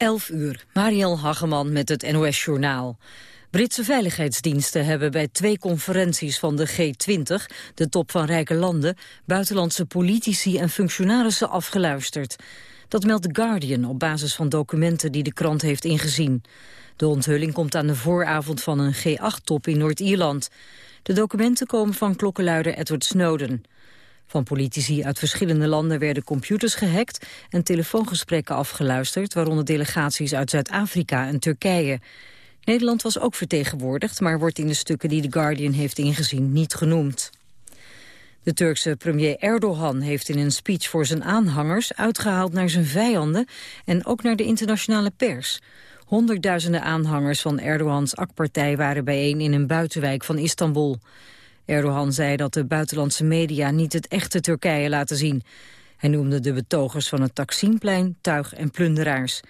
11 uur, Mariel Hageman met het NOS-journaal. Britse veiligheidsdiensten hebben bij twee conferenties van de G20, de top van rijke landen, buitenlandse politici en functionarissen afgeluisterd. Dat meldt The Guardian op basis van documenten die de krant heeft ingezien. De onthulling komt aan de vooravond van een G8-top in Noord-Ierland. De documenten komen van klokkenluider Edward Snowden. Van politici uit verschillende landen werden computers gehackt en telefoongesprekken afgeluisterd, waaronder delegaties uit Zuid-Afrika en Turkije. Nederland was ook vertegenwoordigd, maar wordt in de stukken die The Guardian heeft ingezien niet genoemd. De Turkse premier Erdogan heeft in een speech voor zijn aanhangers uitgehaald naar zijn vijanden en ook naar de internationale pers. Honderdduizenden aanhangers van Erdogans AK-partij waren bijeen in een buitenwijk van Istanbul. Erdogan zei dat de buitenlandse media niet het echte Turkije laten zien. Hij noemde de betogers van het Taksimplein tuig- en plunderaars.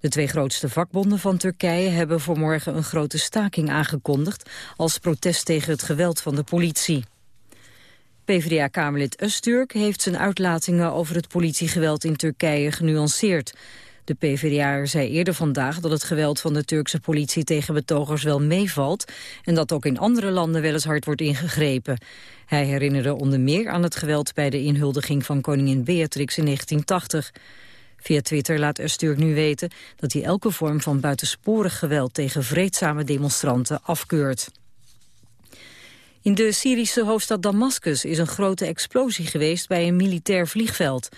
De twee grootste vakbonden van Turkije hebben voor morgen een grote staking aangekondigd... als protest tegen het geweld van de politie. PvdA-kamerlid Öztürk heeft zijn uitlatingen over het politiegeweld in Turkije genuanceerd. De PvdA zei eerder vandaag dat het geweld van de Turkse politie tegen betogers wel meevalt en dat ook in andere landen wel eens hard wordt ingegrepen. Hij herinnerde onder meer aan het geweld bij de inhuldiging van koningin Beatrix in 1980. Via Twitter laat Öztürk nu weten dat hij elke vorm van buitensporig geweld tegen vreedzame demonstranten afkeurt. In de Syrische hoofdstad Damascus is een grote explosie geweest bij een militair vliegveld.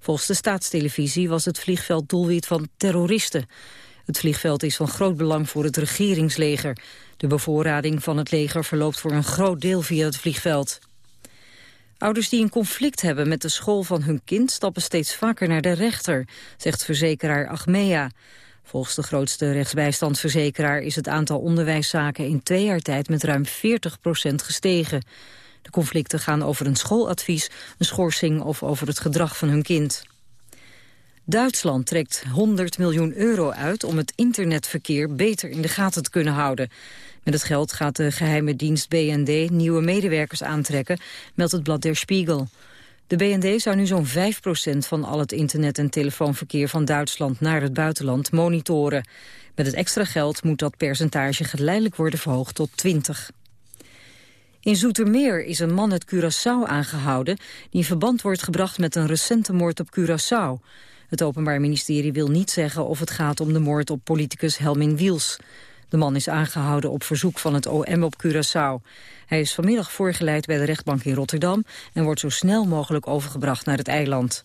Volgens de staatstelevisie was het vliegveld doelwit van terroristen. Het vliegveld is van groot belang voor het regeringsleger. De bevoorrading van het leger verloopt voor een groot deel via het vliegveld. Ouders die een conflict hebben met de school van hun kind... stappen steeds vaker naar de rechter, zegt verzekeraar Achmea. Volgens de grootste rechtsbijstandsverzekeraar is het aantal onderwijszaken in twee jaar tijd met ruim 40% gestegen. De conflicten gaan over een schooladvies, een schorsing of over het gedrag van hun kind. Duitsland trekt 100 miljoen euro uit om het internetverkeer beter in de gaten te kunnen houden. Met het geld gaat de geheime dienst BND nieuwe medewerkers aantrekken, meldt het blad Der Spiegel. De BND zou nu zo'n 5% van al het internet- en telefoonverkeer van Duitsland naar het buitenland monitoren. Met het extra geld moet dat percentage geleidelijk worden verhoogd tot 20. In Zoetermeer is een man uit Curaçao aangehouden... die in verband wordt gebracht met een recente moord op Curaçao. Het Openbaar Ministerie wil niet zeggen of het gaat om de moord op politicus Helmin Wiels. De man is aangehouden op verzoek van het OM op Curaçao. Hij is vanmiddag voorgeleid bij de rechtbank in Rotterdam... en wordt zo snel mogelijk overgebracht naar het eiland.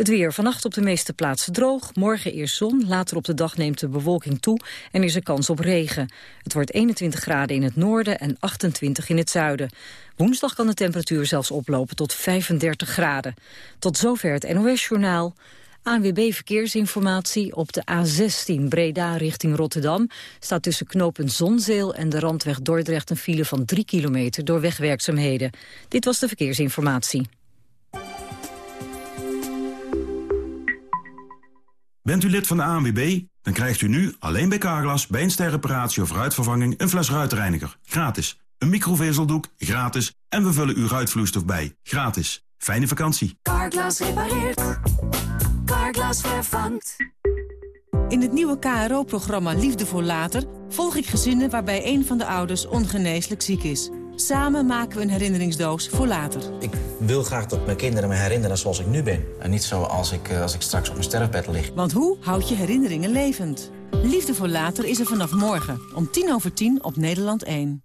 Het weer vannacht op de meeste plaatsen droog. Morgen eerst zon, later op de dag neemt de bewolking toe en is er kans op regen. Het wordt 21 graden in het noorden en 28 in het zuiden. Woensdag kan de temperatuur zelfs oplopen tot 35 graden. Tot zover het NOS-journaal. ANWB Verkeersinformatie op de A16 Breda richting Rotterdam... staat tussen knopen Zonzeel en de randweg Dordrecht... een file van 3 kilometer door wegwerkzaamheden. Dit was de verkeersinformatie. Bent u lid van de ANWB? Dan krijgt u nu alleen bij Carglass bij een sterreparatie of ruitvervanging... een fles ruitreiniger, gratis. Een microvezeldoek, gratis. En we vullen uw ruitvloeistof bij, gratis. Fijne vakantie. Carglass repareert. Carglass vervangt. In het nieuwe KRO-programma Liefde voor Later... volg ik gezinnen waarbij een van de ouders ongeneeslijk ziek is. Samen maken we een herinneringsdoos voor later. Ik wil graag dat mijn kinderen me herinneren zoals ik nu ben. En niet zoals ik, eh, als ik straks op mijn sterfbed lig. Want hoe houd je herinneringen levend? Liefde voor Later is er vanaf morgen om tien over tien op Nederland 1.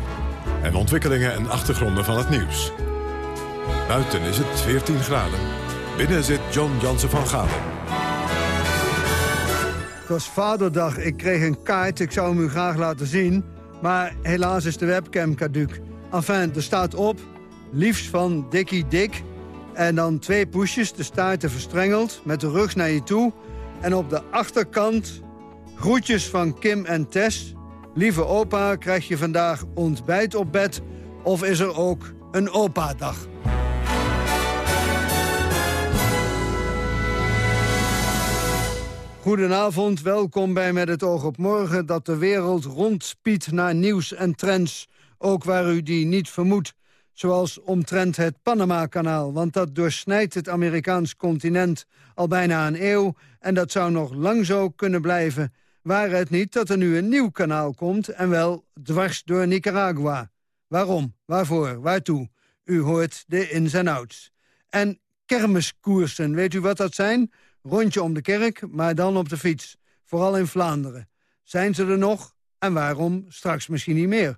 en ontwikkelingen en achtergronden van het nieuws. Buiten is het 14 graden. Binnen zit John Jansen van Galen. Het was vaderdag. Ik kreeg een kaart. Ik zou hem u graag laten zien. Maar helaas is de webcam caduc. Enfin, er staat op... liefst van Dikkie Dik. En dan twee poesjes, de staarten verstrengeld, met de rug naar je toe. En op de achterkant groetjes van Kim en Tess. Lieve opa, krijg je vandaag ontbijt op bed? Of is er ook een opa-dag? Goedenavond, welkom bij Met het oog op morgen... dat de wereld rondspiedt naar nieuws en trends, ook waar u die niet vermoedt. Zoals omtrent het Panama-kanaal, want dat doorsnijdt het Amerikaans continent al bijna een eeuw... en dat zou nog lang zo kunnen blijven, waar het niet dat er nu een nieuw kanaal komt... en wel dwars door Nicaragua. Waarom? Waarvoor? Waartoe? U hoort de ins en outs. En kermiskoersen, weet u wat dat zijn? Rondje om de kerk, maar dan op de fiets. Vooral in Vlaanderen. Zijn ze er nog? En waarom straks misschien niet meer?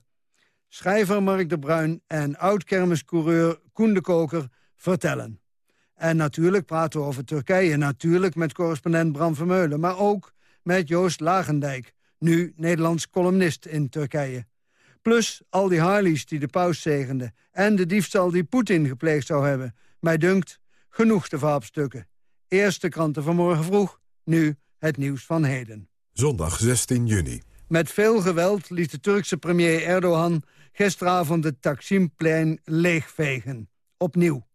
Schrijver Mark de Bruin en oud-kermiscoureur Koen de Koker vertellen. En natuurlijk praten we over Turkije. Natuurlijk met correspondent Bram Vermeulen. Maar ook met Joost Lagendijk. Nu Nederlands columnist in Turkije. Plus al die Harleys die de paus zegende. En de diefstal die Poetin gepleegd zou hebben. Mij dunkt, genoeg te vaapstukken. Eerste kranten van morgen vroeg, nu het nieuws van heden. Zondag 16 juni. Met veel geweld liet de Turkse premier Erdogan gisteravond het Taksimplein leegvegen. Opnieuw.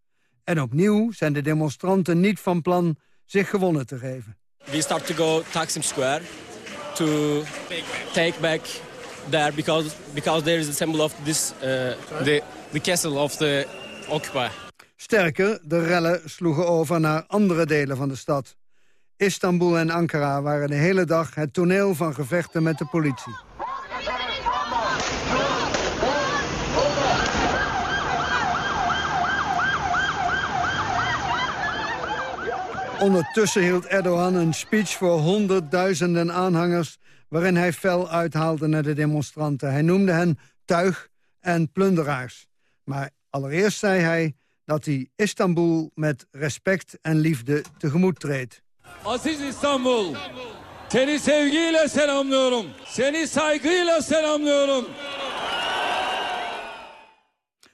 En opnieuw zijn de demonstranten niet van plan zich gewonnen te geven. We start to go Taksim Square to take back there because because there is a symbol of this uh, the the castle of the occupy. Sterker, de rellen sloegen over naar andere delen van de stad. Istanbul en Ankara waren de hele dag het toneel van gevechten met de politie. Ondertussen hield Erdogan een speech voor honderdduizenden aanhangers... waarin hij fel uithaalde naar de demonstranten. Hij noemde hen tuig en plunderaars. Maar allereerst zei hij dat hij Istanbul met respect en liefde tegemoet treedt. Aziz İstanbul, seni sevgiyle selamlıyorum. Seni saygıyla selamlıyorum.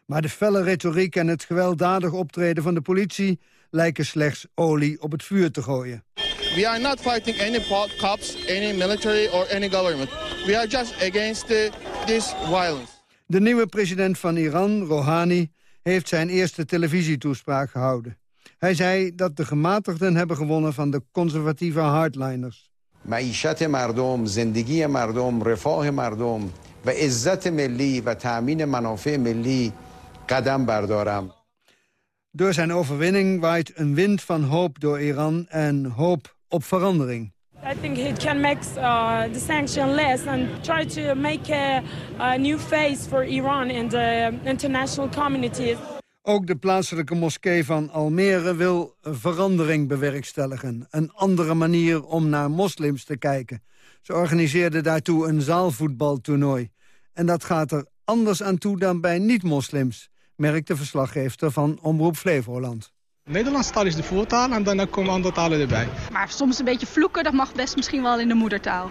Maar de felle retoriek en het gewelddadig optreden van de politie... lijken slechts olie op het vuur te gooien. We are not fighting any cops, any military or any government. We are just against the, this violence. De nieuwe president van Iran, Rouhani, heeft zijn eerste televisietoespraak gehouden. Hij zei dat de gematigden hebben gewonnen van de conservatieve hardliners. معیشت مردم، زندگی مردم، رفاه مردم و عزت ملی و تأمین منافع ملی قدم بردارم. Door zijn overwinning waait een wind van hoop door Iran en hoop op verandering. I think he can make uh, the sanction less and try to make a, a new face for Iran in the international community. Ook de plaatselijke moskee van Almere wil verandering bewerkstelligen. Een andere manier om naar moslims te kijken. Ze organiseerden daartoe een zaalvoetbaltoernooi. En dat gaat er anders aan toe dan bij niet-moslims, merkt de verslaggever van Omroep Flevoland. Nederlands taal is de voertaal en dan komen andere talen erbij. Maar soms een beetje vloeken, dat mag best misschien wel in de moedertaal.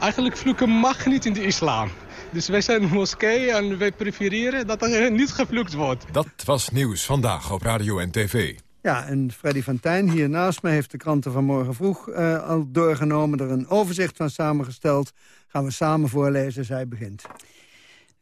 Eigenlijk vloeken mag niet in de islam. Dus wij zijn een moskee en wij prefereren dat er niet gevloekt wordt. Dat was nieuws vandaag op Radio en TV. Ja, en Freddy van Tijn hier naast me heeft de kranten van morgen vroeg uh, al doorgenomen. Er een overzicht van samengesteld. Gaan we samen voorlezen, zij begint.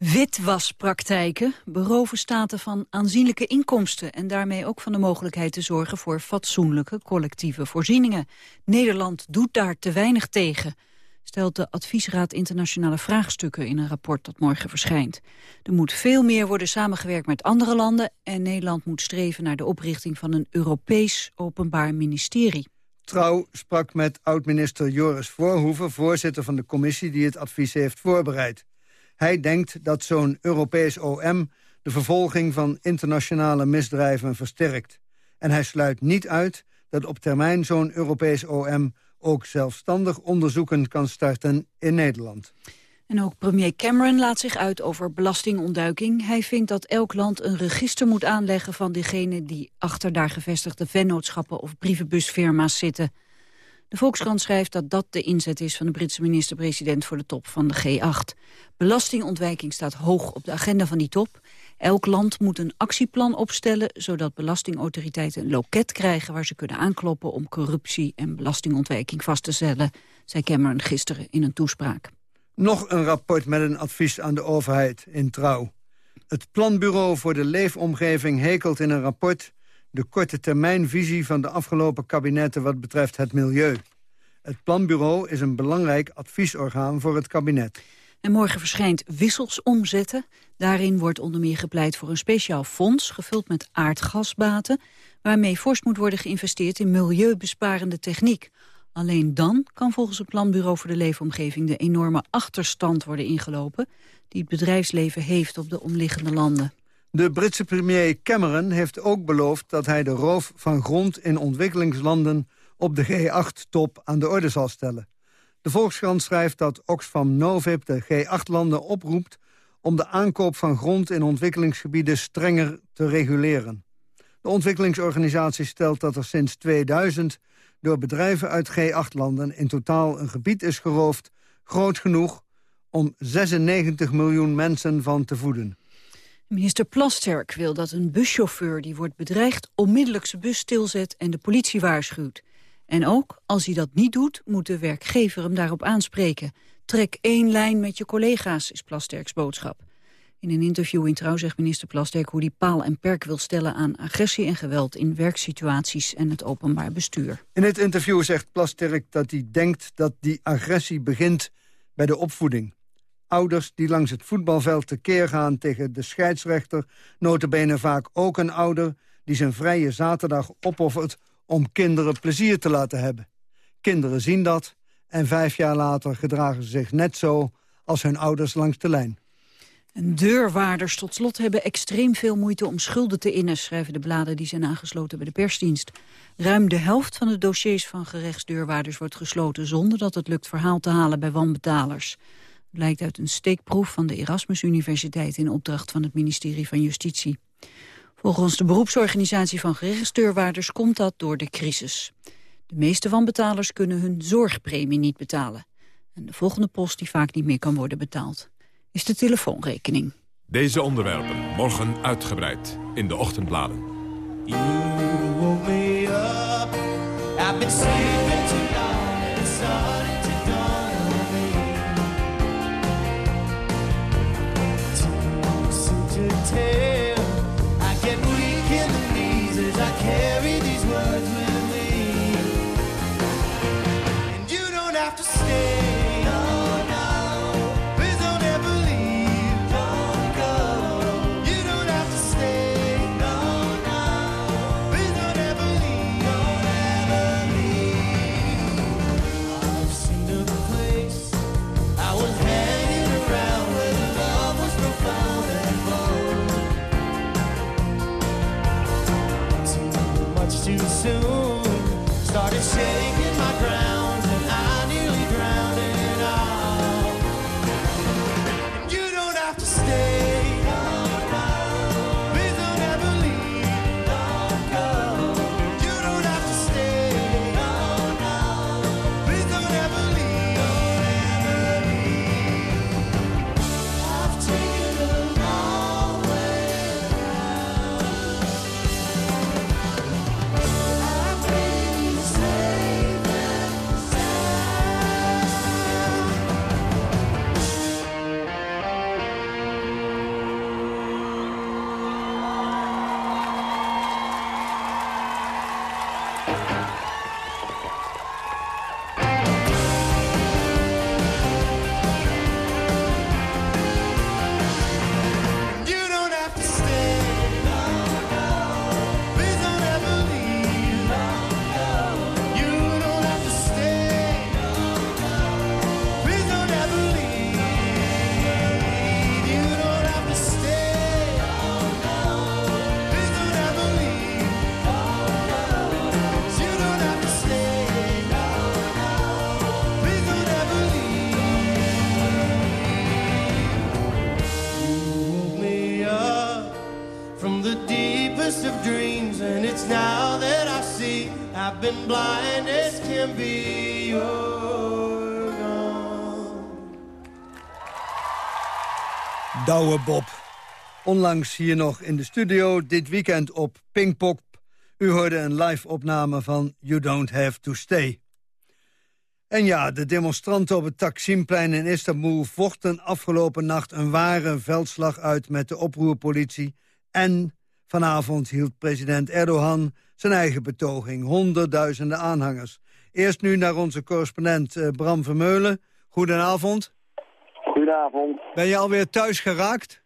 Witwaspraktijken beroven staten van aanzienlijke inkomsten... en daarmee ook van de mogelijkheid te zorgen voor fatsoenlijke collectieve voorzieningen. Nederland doet daar te weinig tegen, stelt de Adviesraad Internationale Vraagstukken in een rapport dat morgen verschijnt. Er moet veel meer worden samengewerkt met andere landen... en Nederland moet streven naar de oprichting van een Europees Openbaar Ministerie. Trouw sprak met oud-minister Joris Voorhoeven, voorzitter van de commissie die het advies heeft voorbereid. Hij denkt dat zo'n Europees OM de vervolging van internationale misdrijven versterkt. En hij sluit niet uit dat op termijn zo'n Europees OM ook zelfstandig onderzoeken kan starten in Nederland. En ook premier Cameron laat zich uit over belastingontduiking. Hij vindt dat elk land een register moet aanleggen van diegenen die achter daar gevestigde vennootschappen of brievenbusfirma's zitten. De Volkskrant schrijft dat dat de inzet is van de Britse minister-president voor de top van de G8. Belastingontwijking staat hoog op de agenda van die top. Elk land moet een actieplan opstellen... zodat belastingautoriteiten een loket krijgen... waar ze kunnen aankloppen om corruptie en belastingontwijking vast te stellen... zei Cameron gisteren in een toespraak. Nog een rapport met een advies aan de overheid in Trouw. Het Planbureau voor de Leefomgeving hekelt in een rapport... de korte termijnvisie van de afgelopen kabinetten wat betreft het milieu. Het Planbureau is een belangrijk adviesorgaan voor het kabinet. En morgen verschijnt Wissels omzetten. Daarin wordt onder meer gepleit voor een speciaal fonds... gevuld met aardgasbaten... waarmee fors moet worden geïnvesteerd in milieubesparende techniek. Alleen dan kan volgens het Planbureau voor de Leefomgeving... de enorme achterstand worden ingelopen... die het bedrijfsleven heeft op de omliggende landen. De Britse premier Cameron heeft ook beloofd dat hij de roof van grond in ontwikkelingslanden op de G8-top aan de orde zal stellen. De Volkskrant schrijft dat Oxfam Novib de G8-landen oproept... om de aankoop van grond in ontwikkelingsgebieden strenger te reguleren. De ontwikkelingsorganisatie stelt dat er sinds 2000 door bedrijven uit G8-landen in totaal een gebied is geroofd... groot genoeg om 96 miljoen mensen van te voeden. Minister Plasterk wil dat een buschauffeur die wordt bedreigd... onmiddellijk zijn bus stilzet en de politie waarschuwt. En ook, als hij dat niet doet, moet de werkgever hem daarop aanspreken. Trek één lijn met je collega's, is Plasterks boodschap. In een interview in Trouw zegt minister Plasterk hoe hij paal en perk wil stellen aan agressie en geweld in werksituaties en het openbaar bestuur. In het interview zegt Plasterk dat hij denkt dat die agressie begint bij de opvoeding. Ouders die langs het voetbalveld tekeer gaan tegen de scheidsrechter... notabene vaak ook een ouder die zijn vrije zaterdag opoffert om kinderen plezier te laten hebben. Kinderen zien dat en vijf jaar later gedragen ze zich net zo als hun ouders langs de lijn. En deurwaarders tot slot hebben extreem veel moeite om schulden te innen, schrijven de bladen die zijn aangesloten bij de persdienst. Ruim de helft van de dossiers van gerechtsdeurwaarders wordt gesloten zonder dat het lukt verhaal te halen bij wanbetalers. Blijkt uit een steekproef van de Erasmus Universiteit in opdracht van het ministerie van Justitie. Volgens de beroepsorganisatie van gerechtsdeurwaarders komt dat door de crisis. De meeste van betalers kunnen hun zorgpremie niet betalen. En de volgende post die vaak niet meer kan worden betaald, is de telefoonrekening. Deze onderwerpen morgen uitgebreid in de ochtendbladen. been Bob. Onlangs hier nog in de studio, dit weekend op Pinkpop. U hoorde een live opname van You Don't Have To Stay. En ja, de demonstranten op het Taksimplein in Istanbul... vochten afgelopen nacht een ware veldslag uit met de oproerpolitie... en vanavond hield president Erdogan zijn eigen betoging. Honderdduizenden aanhangers. Eerst nu naar onze correspondent eh, Bram Vermeulen. Goedenavond. Goedenavond. Ben je alweer thuis geraakt?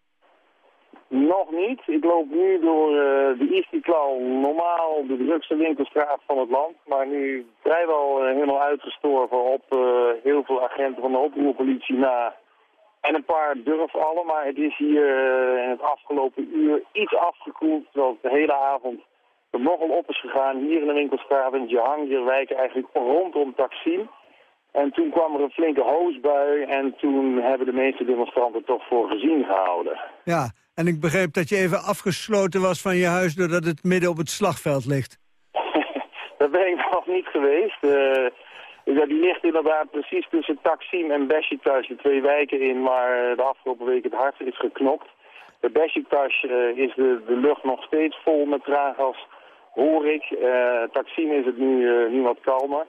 Nog niet. Ik loop nu door uh, de Istiklal, normaal de drukste winkelstraat van het land. Maar nu vrijwel uh, helemaal uitgestorven op uh, heel veel agenten van de oproerpolitie na. En een paar durfallen, maar het is hier in het afgelopen uur iets afgekoeld. Terwijl het de hele avond er nogal op is gegaan. Hier in de winkelstraat in Jahangir eigenlijk rondom Taksim. En toen kwam er een flinke hoosbui en toen hebben de meeste demonstranten toch voor gezien gehouden. Ja, en ik begreep dat je even afgesloten was van je huis doordat het midden op het slagveld ligt. Daar ben ik nog niet geweest. Uh, die ligt inderdaad precies tussen Taksim en Besiktas, de twee wijken in waar de afgelopen week het hart is geknopt. Bij Besiktas uh, is de, de lucht nog steeds vol met traangas, hoor ik. Uh, Taksim is het nu, nu wat kalmer.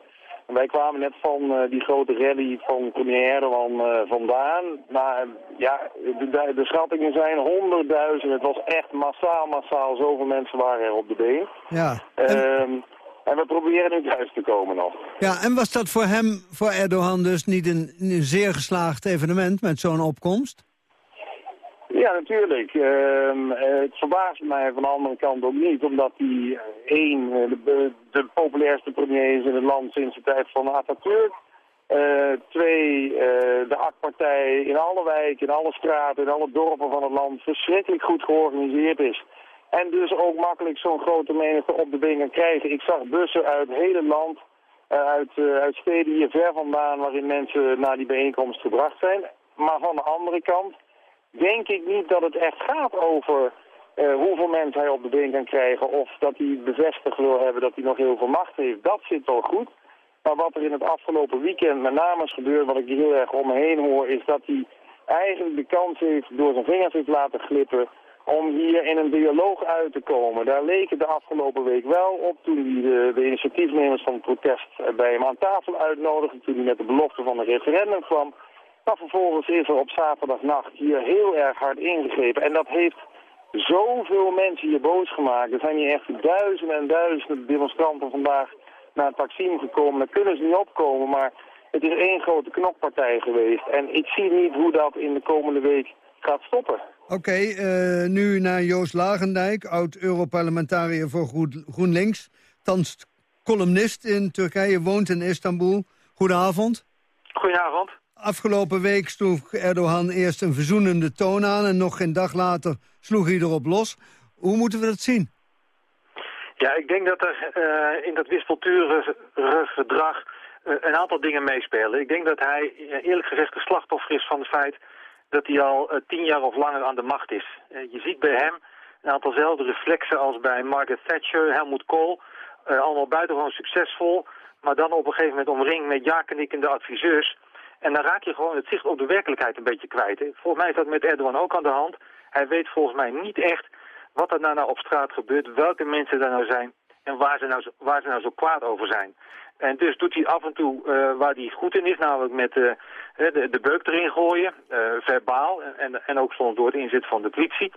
Wij kwamen net van uh, die grote rally van premier Erdogan uh, vandaan. Maar ja, de, de, schattingen zijn honderdduizend. Het was echt massaal, massaal. Zoveel mensen waren er op de been. Ja. En... Um, en we proberen nu thuis te komen nog. Ja, en was dat voor hem, voor Erdogan dus niet een, een zeer geslaagd evenement met zo'n opkomst? Ja, natuurlijk. Uh, het verbaast mij van de andere kant ook niet, omdat hij één, eh, de, de, populairste premier is in het land sinds de tijd van Atatürk. Uh, twee, de AK-partij in alle wijken, in alle straten, in alle dorpen van het land verschrikkelijk goed georganiseerd is. En dus ook makkelijk zo'n grote menigte op de been krijgen. Ik zag bussen uit het hele land, uit, uit steden hier ver vandaan, waarin mensen naar die bijeenkomst gebracht zijn. Maar van de andere kant denk ik niet dat het echt gaat over uh, hoeveel mensen hij op de been kan krijgen... of dat hij bevestigd wil hebben dat hij nog heel veel macht heeft. Dat zit wel goed. Maar wat er in het afgelopen weekend met name is gebeurd... wat ik heel erg om me heen hoor... is dat hij eigenlijk de kans heeft door zijn vingers heeft laten glippen... om hier in een dialoog uit te komen. Daar leek het de afgelopen week wel op... toen hij de, de initiatiefnemers van het protest bij hem aan tafel uitnodigde... toen hij met de belofte van een referendum kwam... Maar vervolgens is er op zaterdagnacht hier heel erg hard ingegrepen. En dat heeft zoveel mensen hier boos gemaakt. Er zijn hier echt duizenden en duizenden demonstranten vandaag naar het Taksim gekomen. Daar kunnen ze niet opkomen, maar het is één grote knokpartij geweest. En ik zie niet hoe dat in de komende week gaat stoppen. Oké, eh, nu naar Joost Lagendijk, oud-Europarlementariër voor GroenLinks. Thans columnist in Turkije, woont in Istanbul. Goedenavond. Goedenavond. Afgelopen week sloeg Erdogan eerst een verzoenende toon aan... en nog geen dag later sloeg hij erop los. Hoe moeten we dat zien? Ja, ik denk dat er uh, in dat wispelturige gedrag uh, een aantal dingen meespelen. Ik denk dat hij uh, eerlijk gezegd een slachtoffer is van het feit dat hij al tien jaar of langer aan de macht is. je ziet bij hem een aantalzelfde reflexen als bij Margaret Thatcher, Helmut Kohl. allemaal buitengewoon succesvol, maar dan op een gegeven moment omringd met ja-knikkende adviseurs... En dan raak je gewoon het zicht op de werkelijkheid een beetje kwijt. Volgens mij is dat met Erdogan ook aan de hand. Hij weet volgens mij niet echt wat er nou, op straat gebeurt, welke mensen er nou zijn en waar ze nou, zo, waar ze nou zo kwaad over zijn. En dus doet hij af en toe uh, waar hij goed in is, namelijk met uh, de, de beuk erin gooien, uh, verbaal en, en ook soms door het inzet van de politie.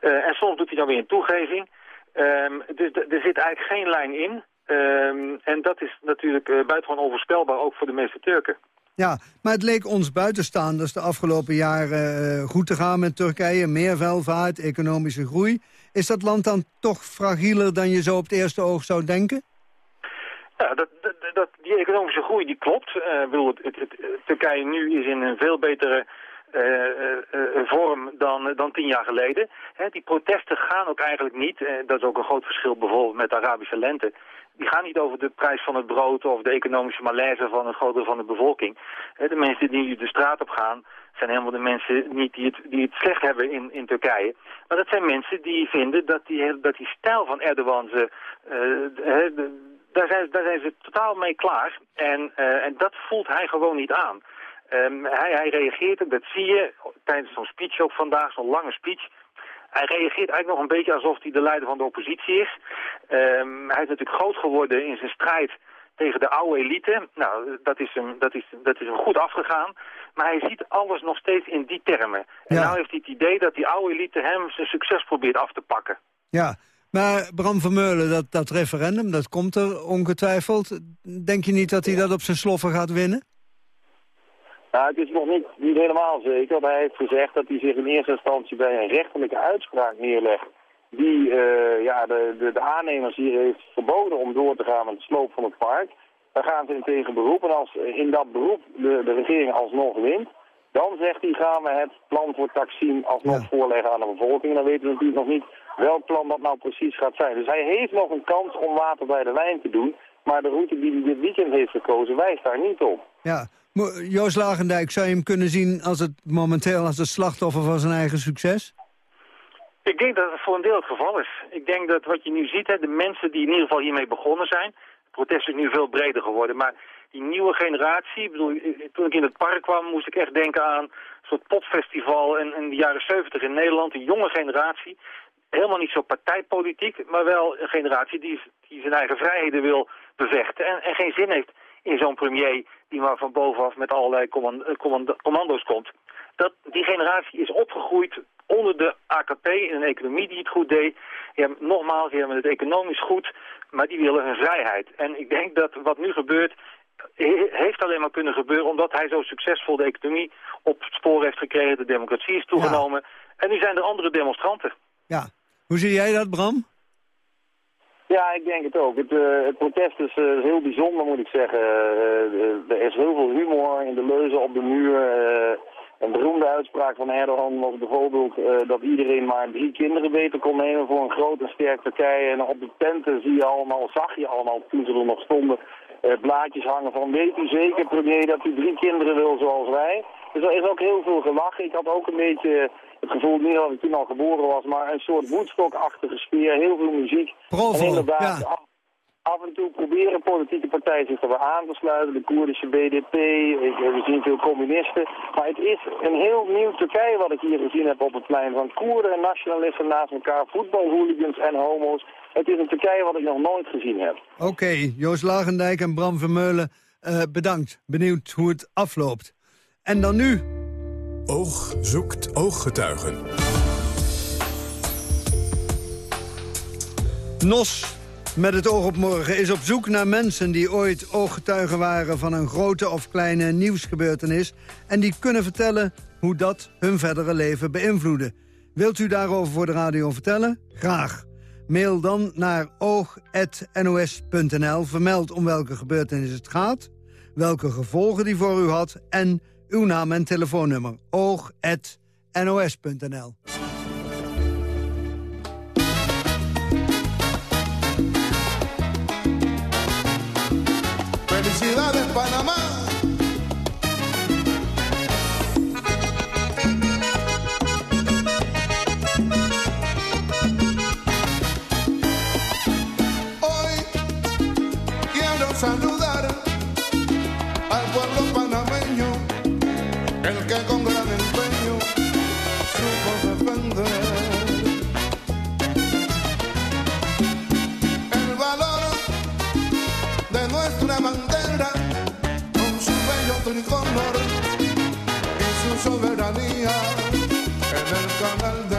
en soms doet hij dan weer een toegeving. Um, dus er zit eigenlijk geen lijn in. Um, en dat is natuurlijk buitengewoon onvoorspelbaar, ook voor de meeste Turken. Ja, maar het leek ons buitenstaanders de afgelopen jaren uh, goed te gaan met Turkije. Meer welvaart, economische groei. Is dat land dan toch fragieler dan je zo op het eerste oog zou denken? Ja, dat, dat, die economische groei die klopt. Uh, bedoel, het, het, Turkije nu is in een veel betere vorm dan, dan tien jaar geleden. die protesten gaan ook eigenlijk niet, dat is ook een groot verschil bijvoorbeeld met de Arabische lente die gaan niet over de prijs van het brood of de economische malaise van een groot deel van de bevolking. De mensen die de straat op gaan zijn helemaal de mensen niet die het, die het slecht hebben in, in Turkije. Maar dat zijn mensen die vinden dat die, dat die stijl van Erdogan ze... Daar, zijn, daar zijn ze totaal mee klaar. En, en dat voelt hij gewoon niet aan. Um, hij, hij reageert, dat zie je tijdens zo'n speech ook vandaag, zo'n lange speech. Hij reageert eigenlijk nog een beetje alsof hij de leider van de oppositie is. Ehm, hij is natuurlijk groot geworden in zijn strijd tegen de oude elite. Nou, dat is hem, dat is, dat is hem goed afgegaan. Maar hij ziet alles nog steeds in die termen. En Ja. nou heeft hij het idee dat die oude elite hem zijn succes probeert af te pakken. Ja, maar Bram Vermeulen, dat, dat referendum, dat komt er ongetwijfeld. Denk je niet dat hij dat op zijn sloffen gaat winnen? Nou, het is nog niet, niet helemaal zeker. Want hij heeft gezegd dat hij zich in eerste instantie bij een rechterlijke uitspraak neerlegt. Die eh, ja, de, de, de aannemers hier heeft verboden om door te gaan met de sloop van het park. Daar gaan ze in tegen beroep. En als in dat beroep de, de regering alsnog wint, dan zegt hij gaan we het plan voor Taksim alsnog voorleggen aan de bevolking. En dan weten we natuurlijk nog niet welk plan dat nou precies gaat zijn. Dus hij heeft nog een kans om water bij de wijn te doen. Maar de route die hij dit weekend heeft gekozen wijst daar niet op. Ja. Joost Lagendijk, zou je hem kunnen zien als het momenteel als het slachtoffer van zijn eigen succes? Ik denk dat het voor een deel het geval is. Ik denk dat wat je nu ziet, hè, de mensen die in ieder geval hiermee begonnen zijn... het protest is nu veel breder geworden, maar die nieuwe generatie... Bedoel, eh, toen ik in het park kwam, moest ik echt denken aan een soort popfestival in, in de jaren 70 in Nederland. Een jonge generatie, helemaal niet zo partijpolitiek... maar wel een generatie die, die zijn eigen vrijheden wil bevechten... en, en geen zin heeft in zo'n premier die maar van bovenaf met allerlei eh, command- commando's komt. Dat, die generatie is opgegroeid onder de AKP in een economie die het goed deed. Ja, nogmaals, die hebben het economisch goed, maar die willen hun vrijheid. En ik denk dat wat nu gebeurt, he- heeft alleen maar kunnen gebeuren omdat hij zo succesvol de economie op het spoor heeft gekregen. De democratie is toegenomen. En nu zijn er andere demonstranten. Ja. Hoe zie jij dat, Bram? Ja, ik denk het ook. Het, eh, het protest is eh, heel bijzonder, moet ik zeggen. Eh, er is heel veel humor in de leuzen op de muur. Een beroemde uitspraak van Erdogan was bijvoorbeeld dat iedereen maar drie kinderen beter kon nemen voor een groot en sterk Turkije. En op de tenten zie je allemaal, zag je allemaal toen ze er nog stonden, blaadjes hangen van weet u zeker premier dat u drie kinderen wil zoals wij. Dus er is ook heel veel gelachen. Ik had ook een beetje het gevoel, niet dat ik toen al geboren was, maar een soort Woodstock-achtige sfeer. Heel veel muziek. Provo, en inderdaad, ja. af, af en toe proberen politieke partijen zich erbij aan te sluiten. De Koerdische BDP, ik, we zien veel communisten. Maar het is een heel nieuw Turkije wat ik hier gezien heb op het plein. Van Koerden en nationalisten naast elkaar, voetbalhooligans en homo's. Het is een Turkije wat ik nog nooit gezien heb. Oké, Joost Lagendijk en Bram Vermeulen, eh, bedankt. Benieuwd hoe het afloopt. En dan nu... Oog zoekt ooggetuigen. NOS met het oog op morgen is op zoek naar mensen die ooit ooggetuigen waren van een grote of kleine nieuwsgebeurtenis en die kunnen vertellen hoe dat hun verdere leven beïnvloedde. Wilt u daarover voor de radio vertellen? Graag. Mail dan naar oog.nos.nl. Vermeld om welke gebeurtenis het gaat, welke gevolgen die voor u had en uw naam en telefoonnummer. oog.nos.nl. tricolor y su soberanía en el canal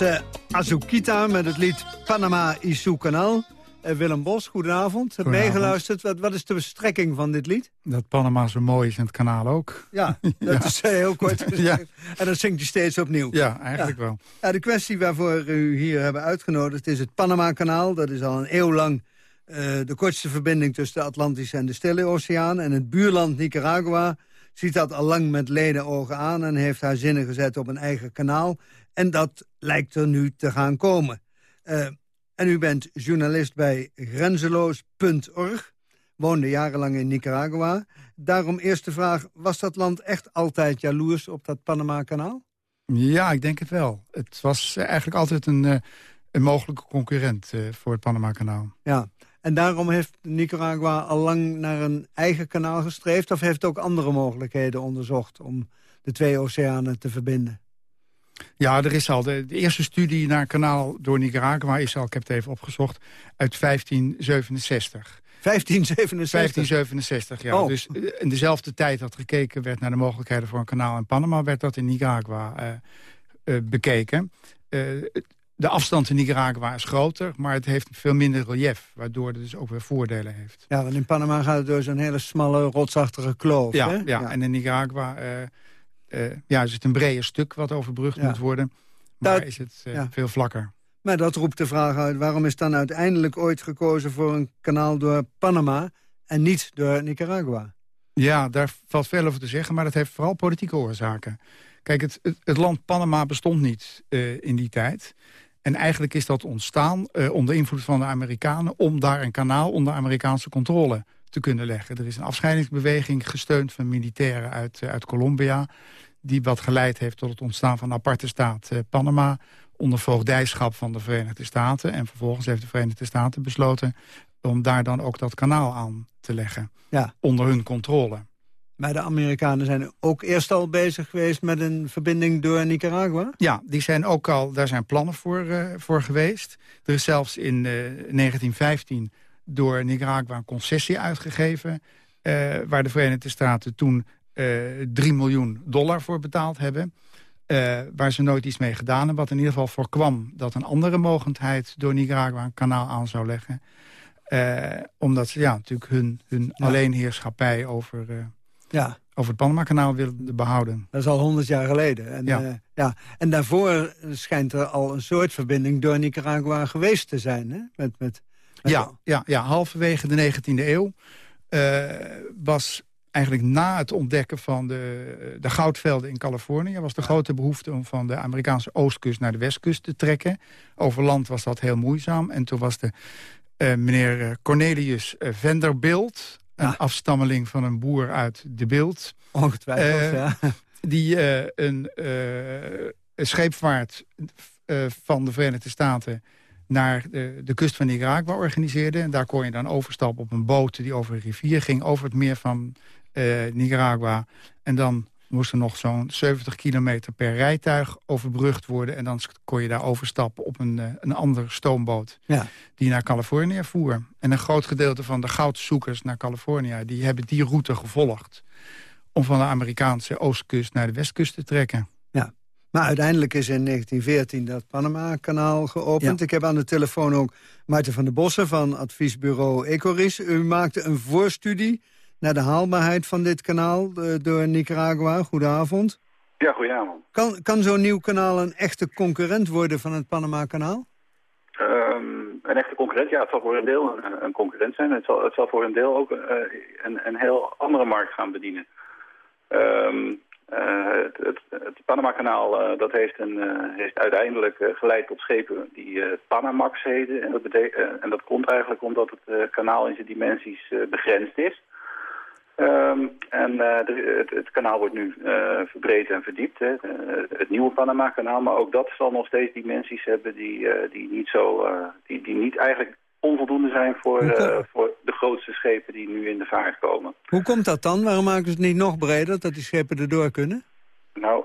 is eh, Azukita met het lied Panama Isu Kanaal. Eh, Willem Bos, goedenavond. Heb meegeluisterd. Wat, wat is de strekking van dit lied? Dat Panama zo mooi is en het kanaal ook. Ja, dat is eh, heel kort gezegd. En dat zingt je steeds opnieuw. Ja, eigenlijk wel. Ja, de kwestie waarvoor u hier hebben uitgenodigd is het Panama-kanaal. Dat is al een eeuw lang de kortste verbinding tussen de Atlantische en de Stille Oceaan. En het buurland Nicaragua ziet dat al lang met leden ogen aan... en heeft haar zinnen gezet op een eigen kanaal. En dat lijkt er nu te gaan komen. Eh, en u bent journalist bij grenzeloos.org. Woonde jarenlang in Nicaragua. Daarom eerst de vraag, was dat land echt altijd jaloers op dat Panama-kanaal? Ja, ik denk het wel. Het was eigenlijk altijd een, eh, een mogelijke concurrent eh, voor het Panama-kanaal. Ja, en daarom heeft Nicaragua al lang naar een eigen kanaal gestreefd... of heeft ook andere mogelijkheden onderzocht om de twee oceanen te verbinden? Ja, er is al de, de eerste studie naar kanaal door Nicaragua is al, ik heb het even opgezocht, uit 1567. 1567? 1567, ja. Oh. Dus eh, in dezelfde tijd dat gekeken werd naar de mogelijkheden voor een kanaal in Panama... werd dat in Nicaragua eh, eh, bekeken. De afstand in Nicaragua is groter, maar het heeft veel minder relief... waardoor het dus ook weer voordelen heeft. Ja, want in Panama gaat het door zo'n hele smalle, rotsachtige kloof. Ja, hè? ja. en in Nicaragua eh, eh, ja, is het een breder stuk wat overbrugd Ja. moet worden. Maar Dat- is het eh, ja. veel vlakker. Maar dat roept de vraag uit, waarom is dan uiteindelijk ooit gekozen... voor een kanaal door Panama en niet door Nicaragua? Ja, daar valt veel over te zeggen, maar dat heeft vooral politieke oorzaken. Kijk, het, het, het land Panama bestond niet in die tijd. En eigenlijk is dat ontstaan eh, onder invloed van de Amerikanen... om daar een kanaal onder Amerikaanse controle te kunnen leggen. Er is een afscheidingsbeweging gesteund van militairen uit, eh, uit Colombia... die wat geleid heeft tot het ontstaan van een aparte staat eh, Panama... onder voogdijschap van de Verenigde Staten. En vervolgens heeft de Verenigde Staten besloten... om daar dan ook dat kanaal aan te leggen. Ja. Onder hun controle. Maar de Amerikanen zijn ook eerst al bezig geweest... met een verbinding door Nicaragua? Ja, die zijn ook al, daar zijn plannen voor, eh, voor geweest. Er is zelfs in eh, 1915 door Nicaragua een concessie uitgegeven... eh, waar de Verenigde Staten toen eh 3 miljoen dollar voor betaald hebben... eh, waar ze nooit iets mee gedaan hebben. Wat in ieder geval voorkwam dat een andere mogendheid... door Nicaragua een kanaal aan zou leggen. Eh, omdat ze ja, natuurlijk hun, hun alleenheerschappij over, eh, Ja. over het Panama-kanaal wilden behouden. Dat is al honderd jaar geleden. En, Ja. ja. ja. en daarvoor schijnt er al een soort verbinding door Nicaragua geweest te zijn. Hè? Met, met, met- Ja, ja, ja, halverwege de 19e eeuw eh, was eigenlijk na het ontdekken van de, de goudvelden in Californië... was de grote behoefte om van de Amerikaanse oostkust naar de westkust te trekken. Over land was dat heel moeizaam. En toen was de eh, meneer eh, Cornelius eh, Vanderbilt... een afstammeling van een boer uit de Beeld... Ongetwijfeld, eh, ja. die eh, een, eh, een scheepvaart van de Verenigde Staten naar de, de kust van Nicaragua organiseerde. En daar kon je dan overstappen op een boot die over een rivier ging... over het meer van Nicaragua. En dan moest er nog zo'n 70 kilometer per rijtuig overbrugd worden. En dan kon je daar overstappen op een, eh, een andere stoomboot Ja. die naar Californië voer. En een groot gedeelte van de goudzoekers naar Californië... die hebben die route gevolgd om van de Amerikaanse oostkust naar de westkust te trekken. Ja. Maar uiteindelijk is in 1914 dat Panama-kanaal geopend. Ja. Ik heb aan de telefoon ook Maarten van der Bossen van adviesbureau Ecoris. U maakte een voorstudie naar de haalbaarheid van dit kanaal eh, door Nicaragua. Goedenavond. Ja, goedenavond. Kan, kan zo'n nieuw kanaal een echte concurrent worden van het Panama-kanaal? Ehm, een echte concurrent. Ja, het zal voor een deel een, een concurrent zijn. Het zal, het zal voor een deel ook uh, een, een heel andere markt gaan bedienen. Um, uh, het, het, het Panama-kanaal uh, dat heeft, een, heeft uiteindelijk geleid tot schepen die Panamax heten. En dat, en dat komt eigenlijk omdat het kanaal in zijn dimensies begrensd is. Um, en de, het, het, kanaal wordt nu verbreed en verdiept, hè. het nieuwe Panama-kanaal. Maar ook dat zal nog steeds dimensies hebben die, die, niet, zo, die, die niet eigenlijk onvoldoende zijn voor, voor de grootste schepen die nu in de vaart komen. Hoe komt dat dan? Waarom maken ze het niet nog breder, dat die schepen erdoor kunnen? Nou,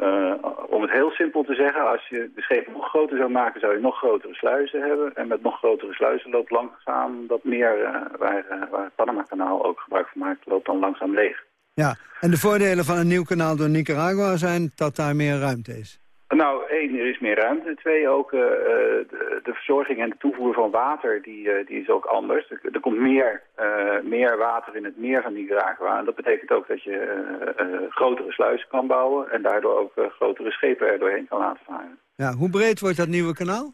uh, om het heel simpel te zeggen, als je de schepen nog groter zou maken, zou je nog grotere sluizen hebben. En met nog grotere sluizen loopt langzaam dat meer, uh, waar, waar het Panama-kanaal ook gebruik van maakt, loopt dan langzaam leeg. Ja, en de voordelen van een nieuw kanaal door Nicaragua zijn dat daar meer ruimte is? Nou, één, er is meer ruimte. Twee, ook uh, de, de, verzorging en de toevoer van water, die, uh, die is ook anders. Er, er komt meer, uh, meer water in het meer van Nicaragua. En dat betekent ook dat je grotere sluizen kan bouwen... en daardoor ook grotere schepen er doorheen kan laten varen. Ja, hoe breed wordt dat nieuwe kanaal?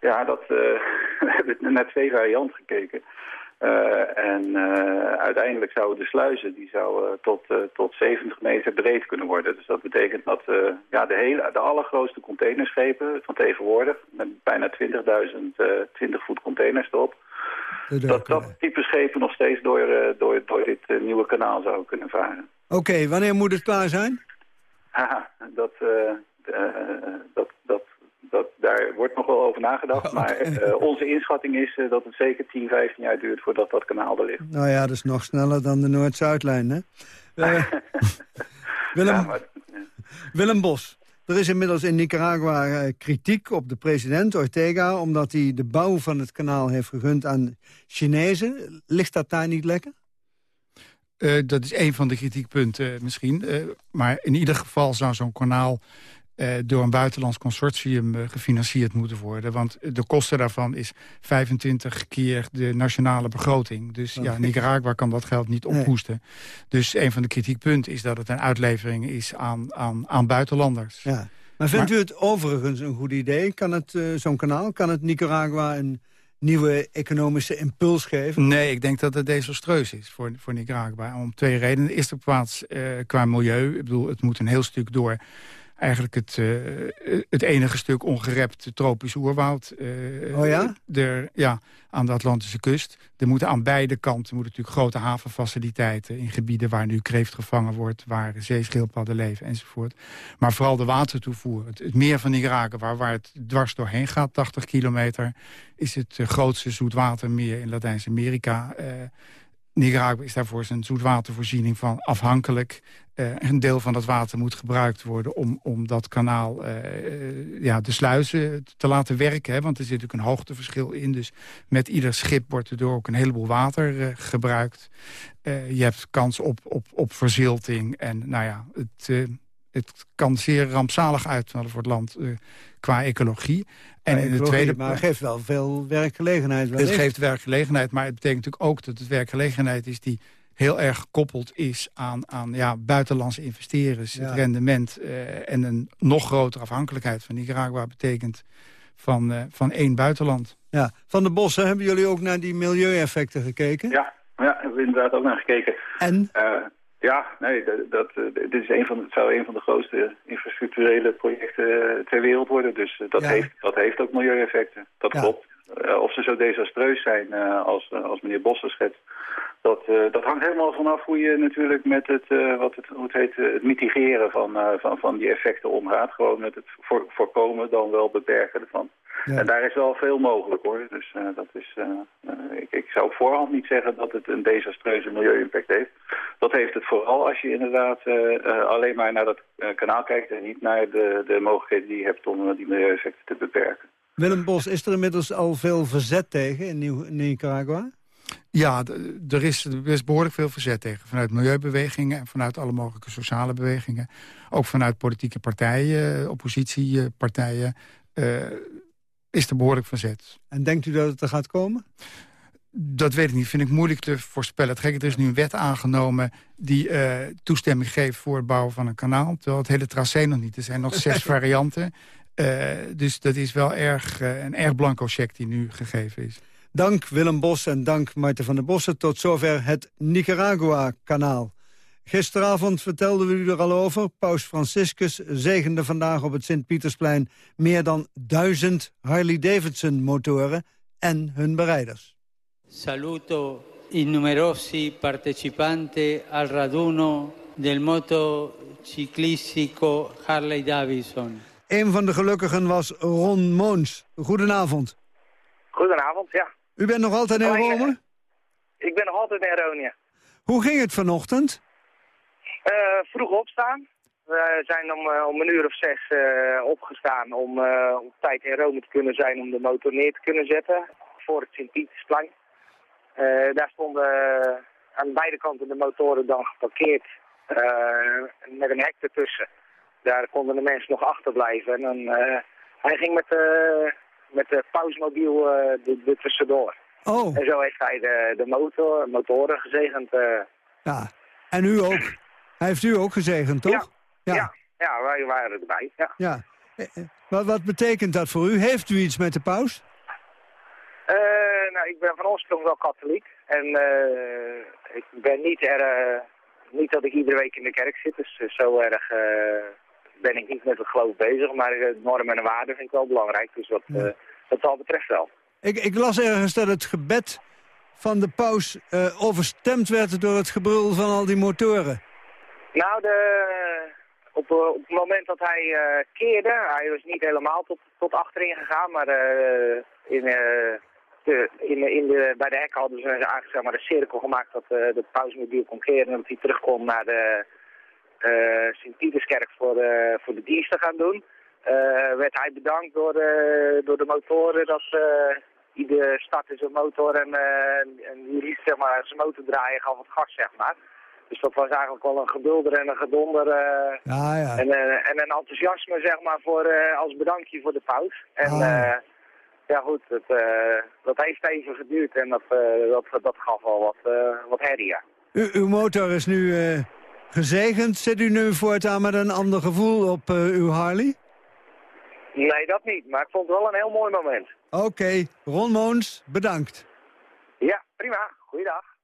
Ja, dat, we hebben naar twee varianten gekeken. Uh, en uh, uiteindelijk zouden de sluizen die zouden tot, uh, tot 70 meter breed kunnen worden. Dus dat betekent dat ja, de, hele, de allergrootste containerschepen van tegenwoordig... met bijna 20.000 20 voet containers erop... dat dat type schepen nog steeds door, door, door dit nieuwe kanaal zouden kunnen varen. Oké, okay, wanneer moet het klaar zijn? Haha, dat, dat, dat dat, daar wordt nog wel over nagedacht. Maar uh, onze inschatting is uh, dat het zeker 10, 15 jaar duurt voordat dat kanaal er ligt. Nou ja, dat is nog sneller dan de Noord-Zuidlijn, hè? Uh, Willem, ja, maar, ja. Willem Bos. Er is inmiddels in Nicaragua kritiek op de president Ortega... omdat hij de bouw van het kanaal heeft gegund aan Chinezen. Ligt dat daar niet lekker? Uh, dat is een van de kritiekpunten misschien. Uh, maar in ieder geval zou zo'n kanaal door een buitenlands consortium uh, gefinancierd moeten worden. Want de kosten daarvan is 25 keer de nationale begroting. Dus okay. ja, Nicaragua kan dat geld niet ophoesten. Nee. Dus een van de kritiekpunten is dat het een uitlevering is aan, aan, aan buitenlanders. Ja. Maar vindt maar, u het overigens een goed idee? Kan het uh, zo'n kanaal, kan het Nicaragua een nieuwe economische impuls geven? Nee, ik denk dat het desastreus is voor, voor Nicaragua. Om twee redenen. De eerste plaats qua milieu. Ik bedoel, het moet een heel stuk door eigenlijk het, uh, het enige stuk ongerept tropisch oerwoud. Uh, oh ja? Er, ja, aan de Atlantische kust. Er moeten aan beide kanten moeten natuurlijk grote havenfaciliteiten... in gebieden waar nu kreeft gevangen wordt, waar zeeschildpadden leven enzovoort. Maar vooral de watertoevoer. Het, het meer van Nicaragua, waar, waar het dwars doorheen gaat, 80 kilometer... is het grootste zoetwatermeer in Latijns-Amerika... Nicaragua is daarvoor zijn zoetwatervoorziening van afhankelijk. Uh, een deel van dat water moet gebruikt worden om, om dat kanaal, uh, ja, de sluizen te laten werken. Hè, want er zit natuurlijk een hoogteverschil in. Dus met ieder schip wordt er door ook een heleboel water gebruikt. je hebt kans op, op, op verzilting. En nou ja, het, het kan zeer rampzalig uitvallen voor het land qua ecologie. En in de tweede maar het geeft wel veel werkgelegenheid. Het geeft werkgelegenheid, maar het betekent natuurlijk ook dat het werkgelegenheid is die heel erg gekoppeld is aan, aan ja, buitenlandse investeerders. Ja. Het rendement uh, en een nog grotere afhankelijkheid van Nicaragua betekent van, uh, van één buitenland. Ja. Van de Bossen, hebben jullie ook naar die milieueffecten gekeken? Ja, ja hebben we inderdaad ook naar gekeken. En? Uh, ja, nee, dat, dat, dit is een van, het zou een van de grootste infrastructurele projecten ter wereld worden. Dus dat, ja. heeft, dat heeft ook milieueffecten. Dat ja. klopt. Uh, of ze zo desastreus zijn uh, als, uh, als meneer Bossen schetst, dat, dat hangt helemaal vanaf hoe je natuurlijk met het, wat het, hoe het, heet, het mitigeren van, van, van die effecten omgaat. Gewoon met het voor, voorkomen dan wel beperken ervan. Ja. En daar is wel veel mogelijk hoor. Dus uh, dat is, uh, uh, ik, ik, zou op voorhand niet zeggen dat het een desastreuze milieu-impact heeft. Dat heeft het vooral als je inderdaad alleen maar naar dat kanaal kijkt en niet naar de, de mogelijkheden die je hebt om die milieu-effecten te beperken. Willem Bos, is er inmiddels al veel verzet tegen in, Nieuw Nicaragua? Ja, er is, er is behoorlijk veel verzet tegen. Vanuit milieubewegingen en vanuit alle mogelijke sociale bewegingen. Ook vanuit politieke partijen, oppositiepartijen is er behoorlijk verzet. En denkt u dat het er gaat komen? Dat weet ik niet. Vind ik moeilijk te voorspellen. Het gekke, er is nu een wet aangenomen die uh, toestemming geeft voor het bouwen van een kanaal. Terwijl het hele tracé nog niet. Er zijn nog zes varianten. Dus dat is wel erg, een erg blanco check die nu gegeven is. Dank Willem Bos en dank Maarten van der Bossen. Tot zover het Nicaragua-kanaal. Gisteravond vertelden we u er al over. Paus Franciscus zegende vandaag op het Sint-Pietersplein... meer dan duizend Harley-Davidson-motoren en hun bereiders. Saluto i numerosi partecipanti al raduno del motociclistico Harley-Davidson. Een van de gelukkigen was Ron Moons. Goedenavond. Goedenavond, ja. U bent nog altijd in Rome? Ik ben nog altijd in Rome, Hoe ging het vanochtend? Uh, vroeg opstaan. We zijn om, uh, om een uur of zes uh, opgestaan om op tijd in Rome te kunnen zijn om de motor neer te kunnen zetten voor het Sint-Pietersplein. daar stonden aan beide kanten de motoren dan geparkeerd met een hek ertussen. Daar konden de mensen nog achterblijven. En dan, hij ging met, met de pausmobiel er tussendoor. Oh. En zo heeft hij de, de motor, motoren gezegend. ja, en u ook? Hij heeft u ook gezegend, toch? Ja, ja. ja, wij waren erbij. Ja. ja. Wat, wat betekent dat voor u? Heeft u iets met de paus? Uh, nou, ik ben van oorsprong wel katholiek. En uh, ik ben niet er, niet dat ik iedere week in de kerk zit, dus zo erg ben ik niet met het geloof bezig. Maar normen en waarden vind ik wel belangrijk, dus wat, ja. dat zal betreft wel. Ik, ik las ergens dat het gebed van de paus overstemd werd door het gebrul van al die motoren. Nou, de, op, op het moment dat hij uh, keerde, hij was niet helemaal tot, tot achterin gegaan, maar uh, in, uh, de, in, in de, bij de hek hadden ze eigenlijk zeg maar, een cirkel gemaakt dat de pausmobiel kon keren en dat hij terug kon naar de Sint-Pieterskerk voor, de, voor de dienst te gaan doen. werd hij bedankt door de, door de motoren dat ieder startte zijn motor en, en die liet zeg maar, zijn motor draaien, gaf het gas zeg maar. Dus dat was eigenlijk wel een gebulder en een gedonder. Uh, ja, ja. En, uh, en een enthousiasme, zeg maar, voor, uh, als bedankje voor de paus. En Ah. ja goed, het, dat heeft even geduurd en dat, dat, dat gaf wel wat, wat herrie. U, uw motor is nu gezegend. Zit u nu voortaan met een ander gevoel op uw Harley? Nee, dat niet. Maar ik vond het wel een heel mooi moment. Oké, okay. Ron Moons, bedankt. Ja, prima. Goeiedag.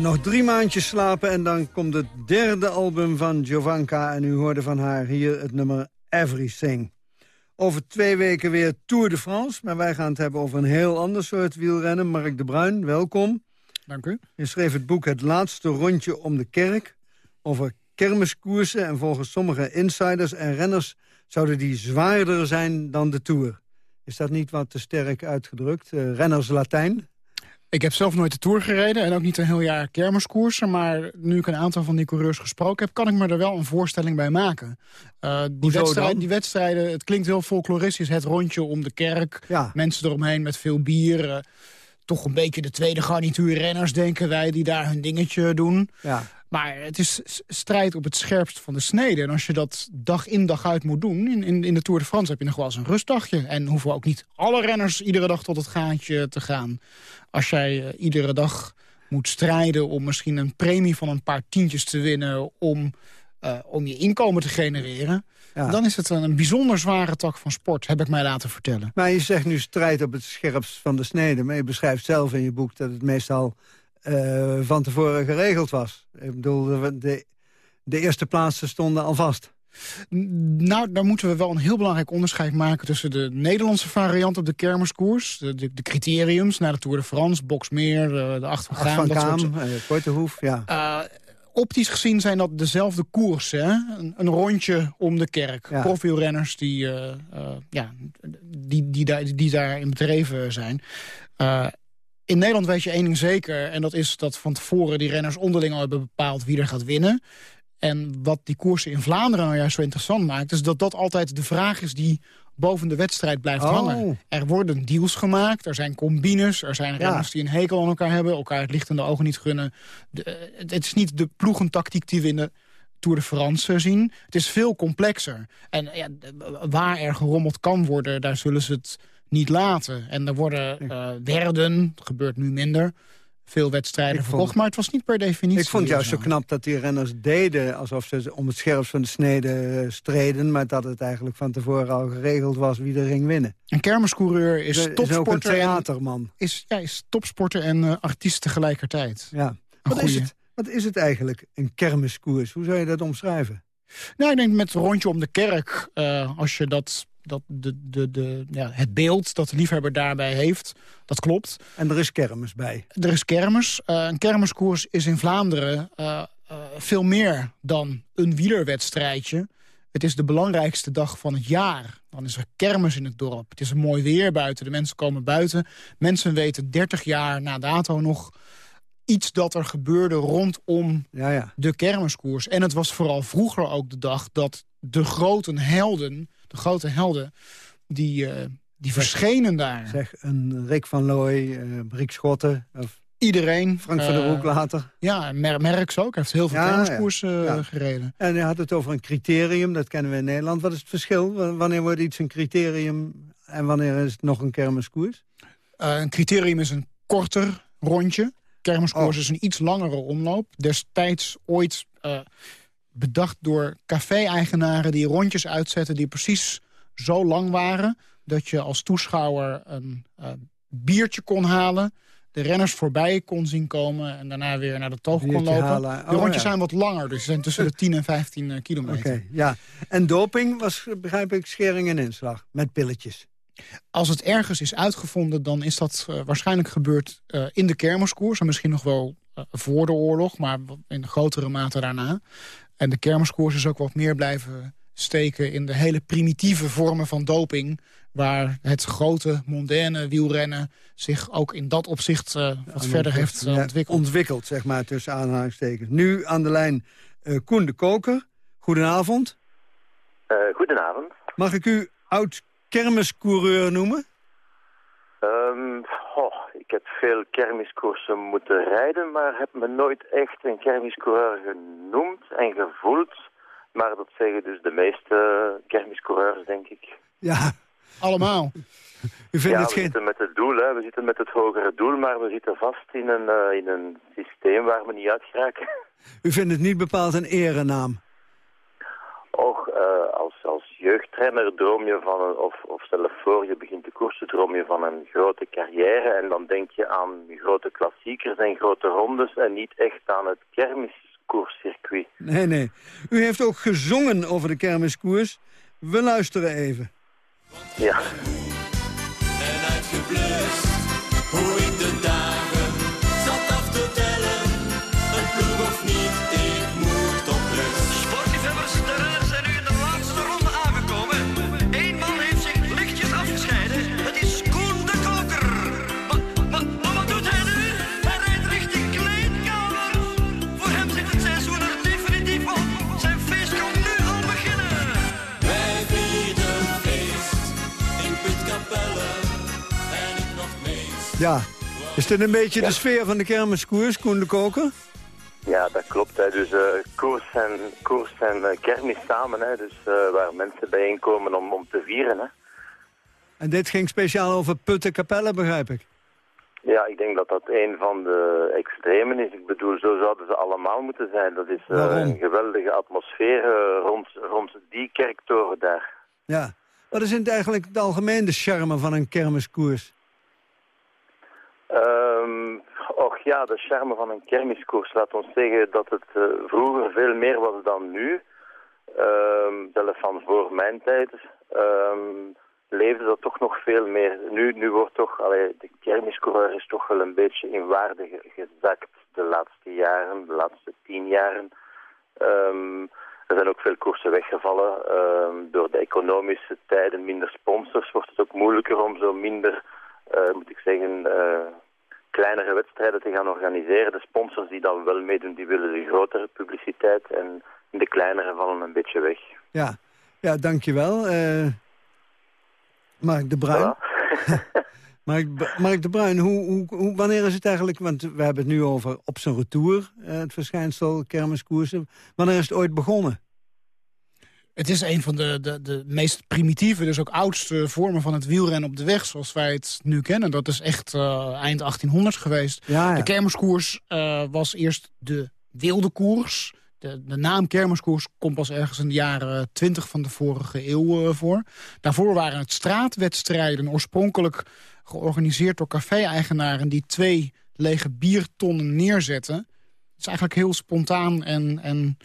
Nog drie maandjes slapen en dan komt het derde album van Giovanka. En u hoorde van haar hier het nummer Everything. Over twee weken weer Tour de France. Maar wij gaan het hebben over een heel ander soort wielrennen. Mark de Bruin, welkom. Dank u. Je schreef het boek Het laatste rondje om de kerk. Over kermiskoersen en volgens sommige insiders en renners... zouden die zwaarder zijn dan de Tour. Is dat niet wat te sterk uitgedrukt? Uh, renners Latijn? Ik heb zelf nooit de Tour gereden en ook niet een heel jaar kermiskoersen. Maar nu ik een aantal van die coureurs gesproken heb... kan ik me er wel een voorstelling bij maken. Uh, die, wedstrijd, die, wedstrijden, het klinkt heel folkloristisch. Het rondje om de kerk, ja. mensen eromheen met veel bier... Toch een beetje de tweede garnituur renners, denken wij... die daar hun dingetje doen. Ja. Maar het is strijd op het scherpst van de snede. En als je dat dag in dag uit moet doen... in, in, in de Tour de France heb je nog wel eens een rustdagje. En hoeven ook niet alle renners iedere dag tot het gaatje te gaan. Als jij uh, iedere dag moet strijden om misschien een premie van een paar tientjes te winnen... om, uh, om je inkomen te genereren... Ja. Dan is het een, bijzonder zware tak van sport, heb ik mij laten vertellen. Maar je zegt nu strijd op het scherpst van de snede. Maar je beschrijft zelf in je boek dat het meestal uh, van tevoren geregeld was. Ik bedoel, de, de eerste plaatsen stonden al vast. Nou, dan moeten we wel een heel belangrijk onderscheid maken... tussen de Nederlandse variant op de kermiskoers... de, de, de criteriums naar de Tour de France, Boksmeer, de, de Acht van Gaam... Acht van soort... Kortehoef, ja. Uh, optisch gezien zijn dat dezelfde koersen. Hè? Een, een, rondje om de kerk. Ja. Profielrenners die, uh, uh, ja, die, die, daar, die daarin bedreven zijn. Uh, in Nederland weet je één ding zeker. En dat is dat van tevoren die renners onderling al hebben bepaald wie er gaat winnen. En wat die koersen in Vlaanderen nou juist zo interessant maakt... is dat dat altijd de vraag is die boven de wedstrijd blijft oh. hangen. Er worden deals gemaakt, er zijn combines... er zijn renners ja. die een hekel aan elkaar hebben... elkaar het licht in de ogen niet gunnen. De, het is niet de ploegentactiek die we in de Tour de France zien. Het is veel complexer. En ja, waar er gerommeld kan worden, daar zullen ze het niet laten. En er worden uh, werden, dat gebeurt nu minder, veel wedstrijden verkocht. maar het was niet per definitie Ik vond juist zo knap dat die renners deden... alsof ze om het scherpst van de snede streden... maar dat het eigenlijk van tevoren al geregeld was wie de ring winnen. Een kermiscoureur is de, topsporter. Is theaterman. Is, ja, is topsporter en uh, artiest tegelijkertijd. Ja. Wat is, het, wat is het eigenlijk, een kermiskoers? Hoe zou je dat omschrijven? Nou, ik denk met een rondje om de kerk, uh, als je dat dat de, de, de, ja, het beeld dat de liefhebber daarbij heeft, dat klopt. En er is kermis bij? Er is kermis. Uh, een kermiskoers is in Vlaanderen uh, uh, veel meer dan een wielerwedstrijdje. Het is de belangrijkste dag van het jaar. Dan is er kermis in het dorp. Het is een mooi weer buiten. De mensen komen buiten. Mensen weten 30 jaar na dato nog iets dat er gebeurde rondom ja, ja. de kermiskoers. En het was vooral vroeger ook de dag dat de grote helden de grote helden, die, uh, die verschenen daar. Zeg, een Rick van Looy, uh, Rick Schotten... Of Iedereen. Frank van der Broek uh, later. Ja, Mer Merks ook. Hij heeft heel veel ja, kermiskoers ja. ja. gereden. En hij had het over een criterium, dat kennen we in Nederland. Wat is het verschil? Wanneer wordt iets een criterium en wanneer is het nog een kermiskoers? een criterium is een korter rondje. Kermiskoers oh. is een iets langere omloop. Destijds ooit bedacht door café-eigenaren die rondjes uitzetten... die precies zo lang waren dat je als toeschouwer een uh, biertje kon halen... de renners voorbij kon zien komen en daarna weer naar de toog kon lopen. Oh, de rondjes ja. zijn wat langer, dus ze zijn tussen de 10 en 15 uh, kilometer. Okay, ja. En doping was, begrijp ik, schering en inslag met pilletjes. Als het ergens is uitgevonden, dan is dat uh, waarschijnlijk gebeurd uh, in de kermiskoers. En misschien nog wel voor de oorlog, maar in grotere mate daarna. En de kermiskoers is ook wat meer blijven steken in de hele primitieve vormen van doping... waar het grote, mondaine wielrennen zich ook in dat opzicht uh, wat ja, verder heeft uh, ontwikkeld. Ontwikkeld, zeg maar, tussen aanhalingstekens. Nu aan de lijn uh, Koen de Koker. Goedenavond. goedenavond. Mag ik u oud-kermiscoureur noemen? Um, oh, ik heb veel kermiskoersen moeten rijden, maar heb me nooit echt een kermiscoureur genoemd en gevoeld. Maar dat zeggen dus de meeste kermiscoureurs, denk ik. Ja, allemaal. U vindt ja, het we geen... zitten met het doel, hè. we zitten met het hogere doel, maar we zitten vast in een, uh, in een systeem waar we niet uit geraken. U vindt het niet bepaald een erenaam? Och, uh, uh, als, als jeugdtrainer droom je van, een, of, of stel voor je begint te koersen, droom je van een grote carrière en dan denk je aan grote klassiekers en grote rondes en niet echt aan het kermiskoerscircuit. Nee, nee. U heeft ook gezongen over de kermiskoers. We luisteren even. Ja. Ja. Is dit een beetje de sfeer van de kermiskoers, Koen de Koker? Ja, dat klopt. Hè. Dus uh, koers en, koers en uh, kermis samen. Hè. Dus uh, waar mensen bijeenkomen om, om te vieren. Hè. En dit ging speciaal over Puttenkapelle, begrijp ik? Ja, ik denk dat dat een van de extremen is. Ik bedoel, zo zouden ze allemaal moeten zijn. Dat is een geweldige atmosfeer rond, rond die kerktoren daar. Ja. Wat is in het eigenlijk de charme van een kermiskoers? Um, och ja, de charme van een kermiskoers. Laat ons zeggen dat het uh, vroeger veel meer was dan nu. Um, van voor mijn tijd. Um, leefde dat toch nog veel meer. Nu, nu wordt toch, allee, de kermiscoureur is toch wel een beetje in waarde gezakt de laatste jaren, de laatste tien jaren. Er zijn ook veel koersen weggevallen. Door de economische tijden, minder sponsors, wordt het ook moeilijker om zo minder, moet ik zeggen, uh, kleinere wedstrijden te gaan organiseren. De sponsors die dan wel meedoen, die willen de grotere publiciteit en de kleinere vallen een beetje weg. Ja, ja dankjewel. Uh, Mark de Bruin. Mark, Mark de Bruin, hoe, hoe, hoe, wanneer is het eigenlijk... want we hebben het nu over op zijn retour, het verschijnsel kermiskoersen. Wanneer is het ooit begonnen? Het is een van de, de, de meest primitieve, dus ook oudste vormen van het wielrennen op de weg... zoals wij het nu kennen. Dat is echt uh, eind 1800 geweest. Ja, ja. De kermiskoers uh, was eerst de wilde koers... De, de, naam kermiskoers komt pas ergens in de jaren 20 van de vorige eeuw uh, voor. Daarvoor waren het straatwedstrijden oorspronkelijk georganiseerd door café-eigenaren... die twee lege biertonnen neerzetten. Het is eigenlijk heel spontaan en, en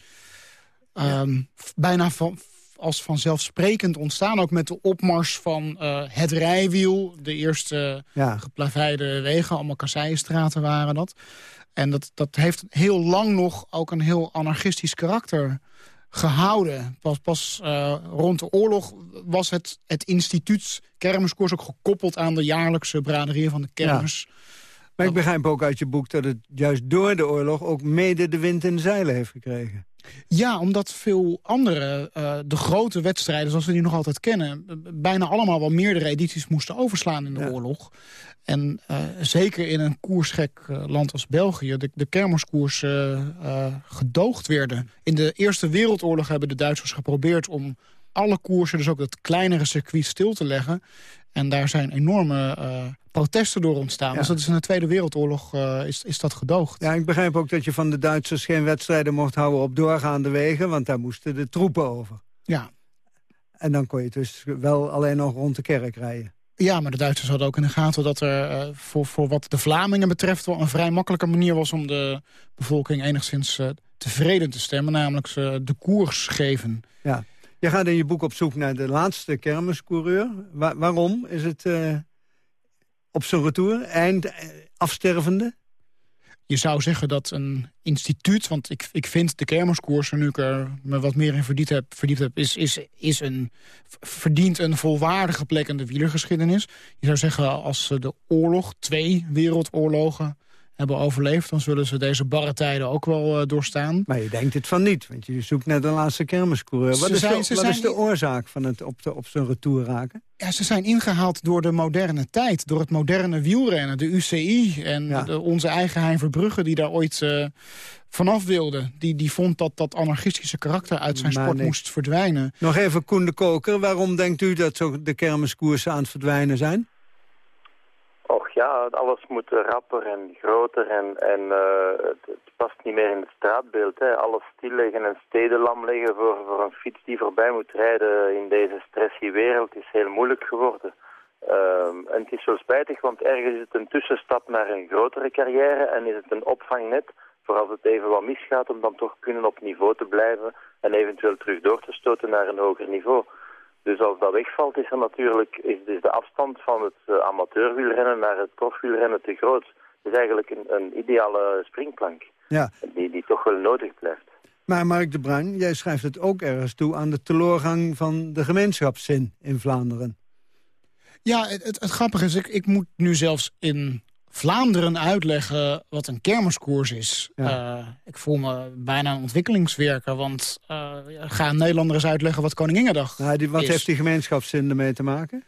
um, bijna van, als vanzelfsprekend ontstaan. Ook met de opmars van uh, het rijwiel. De eerste ja. geplaveide wegen, allemaal kasseienstraten waren dat. En dat, dat heeft heel lang nog ook een heel anarchistisch karakter gehouden. Pas, pas uh, rond de oorlog was het, het instituut kermiskoers ook gekoppeld aan de jaarlijkse braderie van de kermis. Ja. Maar ik begrijp ook uit je boek dat het juist door de oorlog ook mede de wind in de zeilen heeft gekregen. Ja, omdat veel andere, uh, de grote wedstrijden zoals we die nog altijd kennen... bijna allemaal wel meerdere edities moesten overslaan in de ja. oorlog. En uh, zeker in een koersgek uh, land als België... de, de kermiskoersen gedoogd werden. In de Eerste Wereldoorlog hebben de Duitsers geprobeerd om alle koersen... dus ook dat kleinere circuit stil te leggen. En daar zijn enorme protesten door ontstaan. Ja. Dus dat is in de Tweede Wereldoorlog uh, is, is dat gedoogd. Ja, ik begrijp ook dat je van de Duitsers geen wedstrijden mocht houden op doorgaande wegen, want daar moesten de troepen over. Ja. En dan kon je dus wel alleen nog rond de kerk rijden. Ja, maar de Duitsers hadden ook in de gaten dat er uh, voor, voor wat de Vlamingen betreft... wel een vrij makkelijke manier was om de bevolking enigszins tevreden te stemmen. Namelijk ze de koers geven. Ja. Je gaat in je boek op zoek naar de laatste kermiscoureur. Wa waarom is het op zijn retour, eind afstervende? Je zou zeggen dat een instituut, want ik, ik vind de kermiskoersen... nu ik er me wat meer in verdiept heb, verdiept heb is, is, is een, verdient een volwaardige plek in de wielergeschiedenis. Je zou zeggen, als de oorlog, twee wereldoorlogen hebben overleefd... dan zullen ze deze barre tijden ook wel uh, doorstaan. Maar je denkt het van niet, want je zoekt naar de laatste kermiscoureur. Wat, is, zijn, de, wat zijn... is de oorzaak van het op, de, op zijn retour raken? Ja, ze zijn ingehaald door de moderne tijd, door het moderne wielrennen, de UCI... en ja. de, onze eigen Hein Verbrugge die daar ooit uh, vanaf wilde. Die, die vond dat dat anarchistische karakter uit zijn maar sport nee. moest verdwijnen. Nog even Koen de Koker, waarom denkt u dat zo de kermiskoersen aan het verdwijnen zijn? Ja, alles moet rapper en groter en, en uh, het, past niet meer in het straatbeeld. Hè. Alles stilleggen en steden lam leggen voor, voor een fiets die voorbij moet rijden in deze stressy wereld is heel moeilijk geworden. Um, en het is wel spijtig, want ergens is het een tussenstap naar een grotere carrière en is het een opvangnet voor als het even wat misgaat om dan toch kunnen op niveau te blijven en eventueel terug door te stoten naar een hoger niveau. Dus als dat wegvalt is er natuurlijk is dus de afstand van het uh, amateurwielrennen naar het profwielrennen te groot. Het is eigenlijk een, een ideale springplank ja. die, die toch wel nodig blijft. Maar Mark de Bruin, jij schrijft het ook ergens toe aan de teleurgang van de gemeenschapszin in Vlaanderen. Ja, het, het, het grappige is, ik, ik moet nu zelfs in Vlaanderen uitleggen wat een kermiskoers is. Ja. Uh, ik voel me bijna een ontwikkelingswerker, want uh, ga een Nederlander eens uitleggen wat Koninginnedag die, Wat is. heeft die gemeenschapszin ermee te maken?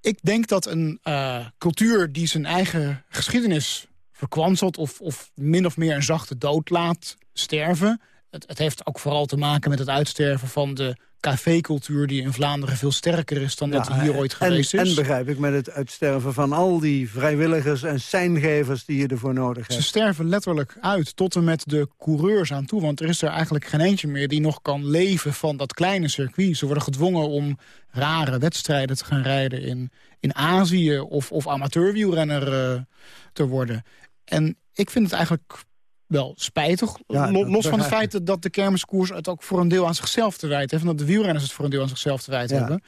Ik denk dat een uh, cultuur die zijn eigen geschiedenis verkwanselt... Of, of min of meer een zachte dood laat sterven... Het, het heeft ook vooral te maken met het uitsterven van de cafécultuur... die in Vlaanderen veel sterker is dan dat die hier ooit geweest en, is. En begrijp ik met het uitsterven van al die vrijwilligers en seingevers die je ervoor nodig hebt. Ze sterven letterlijk uit, tot en met de coureurs aan toe. Want er is er eigenlijk geen eentje meer die nog kan leven van dat kleine circuit. Ze worden gedwongen om rare wedstrijden te gaan rijden in, in Azië... of, of amateurwielrenner uh, te worden. En ik vind het eigenlijk wel spijtig. Ja, Lo- dat Los van het feit dat de kermiskoers het ook voor een deel aan zichzelf te wijten heeft. En dat de wielrenners het voor een deel aan zichzelf te wijten Ja. hebben.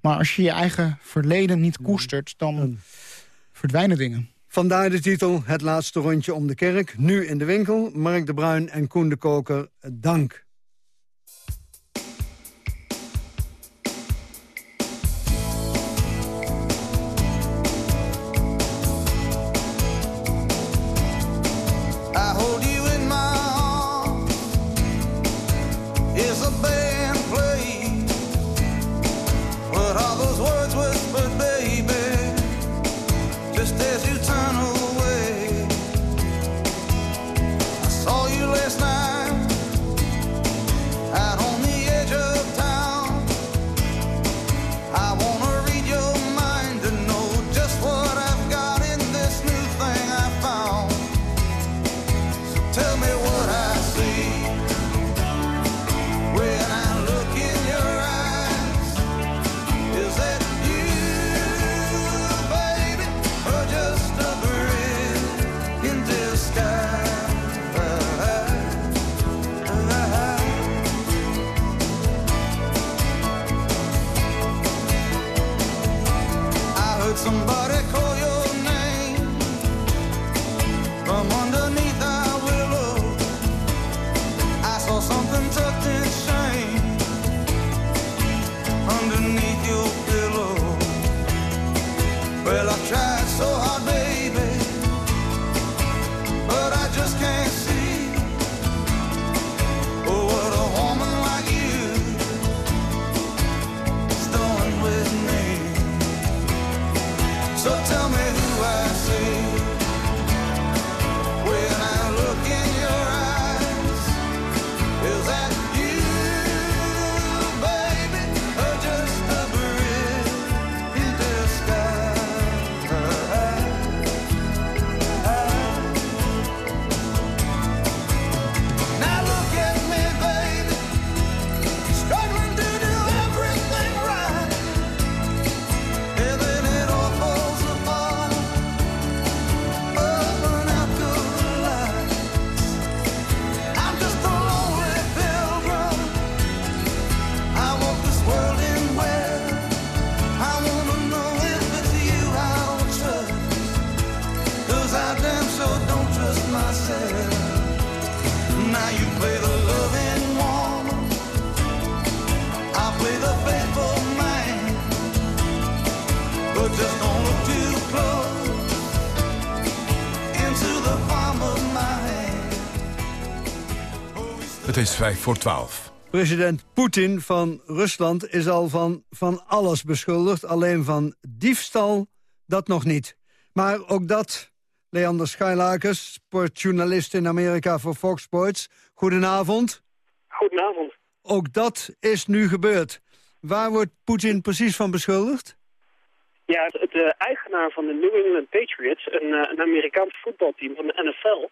Maar als je je eigen verleden niet koestert, dan verdwijnen dingen. Vandaar de titel Het laatste rondje om de kerk. Nu in de winkel. Mark de Bruin en Koen de Koker, dank. Is vijf voor twaalf. President Poetin van Rusland is al van, van alles beschuldigd. Alleen van diefstal, dat nog niet. Maar ook dat, Leander Schijlakers, sportjournalist in Amerika voor Fox Sports. Goedenavond. Goedenavond. Ook dat is nu gebeurd. Waar wordt Poetin precies van beschuldigd? Ja, de eigenaar van de New England Patriots, een, uh, een Amerikaans voetbalteam van de NFL,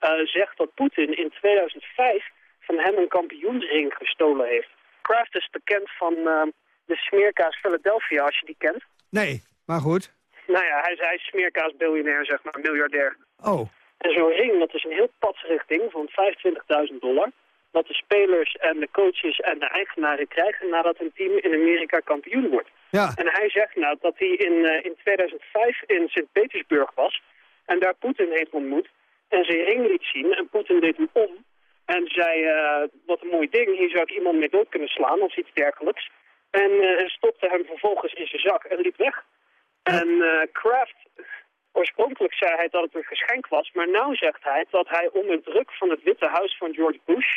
uh, zegt dat Poetin in 2005 van hem een kampioensring gestolen heeft. Kraft is bekend van uh, de smeerkaas Philadelphia, als je die kent. Nee, maar goed. Nou ja, hij is, hij is smeerkaasbiljonair, zeg maar, miljardair. Oh. En zo'n ring, dat is een heel patserig ding van 25.000 dollar. Wat de spelers en de coaches en de eigenaren krijgen nadat een team in Amerika kampioen wordt. Ja. En hij zegt nou dat hij in, uh, in 2005 in Sint-Petersburg was en daar Poetin heeft ontmoet en zijn ring liet zien en Poetin deed hem om en zei uh, wat een mooi ding, hier zou ik iemand mee dood kunnen slaan of iets dergelijks. En uh, stopte hem vervolgens in zijn zak en liep weg. En Kraft, oorspronkelijk zei hij dat het een geschenk was, maar nu zegt hij dat hij onder druk van het Witte Huis van George Bush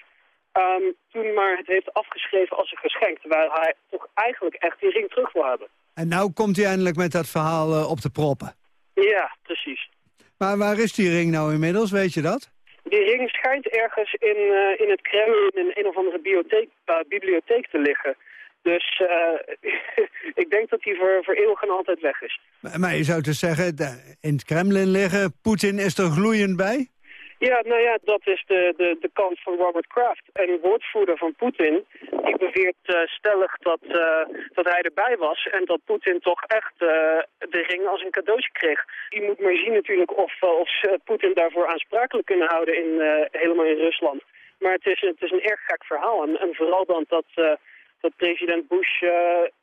um, toen maar het heeft afgeschreven als een geschenk. Terwijl hij toch eigenlijk echt die ring terug wil hebben. En nou komt hij eindelijk met dat verhaal uh, op de proppen. Ja, precies. Maar waar is die ring nou inmiddels, weet je dat? Die ring schijnt ergens in, uh, in het Kremlin in een of andere bibliotheek, uh, bibliotheek te liggen. Dus ik denk dat hij voor, voor eeuwig en altijd weg is. Maar, maar je zou dus zeggen, in het Kremlin liggen, Poetin is er gloeiend bij? Ja, nou ja, dat is de, de, de kant van Robert Kraft. Een woordvoerder van Poetin, die beweert uh, stellig dat, uh, dat hij erbij was... en dat Poetin toch echt uh, de ring als een cadeautje kreeg. Je moet maar zien natuurlijk of, of ze Poetin daarvoor aansprakelijk kunnen houden, in, helemaal in Rusland. Maar het is, het is een erg gek verhaal. En, en vooral dan dat, dat president Bush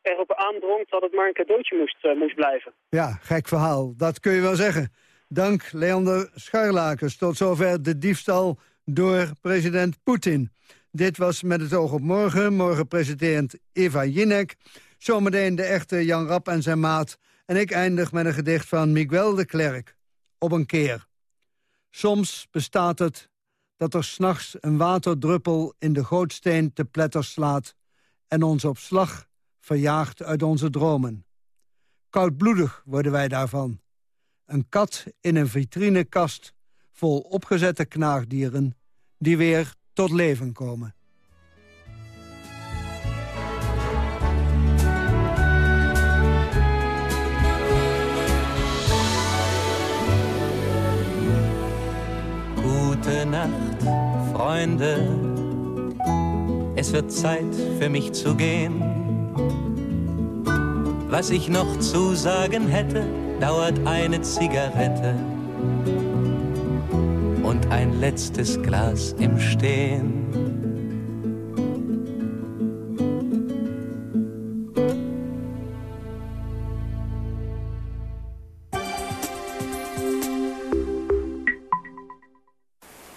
erop aandrong dat het maar een cadeautje moest, moest blijven. Ja, gek verhaal. Dat kun je wel zeggen. Dank Leander Scharlakers. Tot zover de diefstal door president Poetin. Dit was Met het oog op morgen. Morgen presenterend Eva Jinek. Zometeen de echte Jan Rap en zijn maat. En ik eindig met een gedicht van Miguel de Klerk. Op een keer. Soms bestaat het dat er s'nachts een waterdruppel in de gootsteen te pletter slaat... en ons op slag verjaagt uit onze dromen. Koudbloedig worden wij daarvan. Een kat in een vitrinekast vol opgezette knaagdieren... die weer tot leven komen. Gute Nacht, Freunde. Es wird Zeit für mich zu gehen. Was ich noch zu sagen hätte, dauert eine Zigarette und ein letztes Glas im Stehen.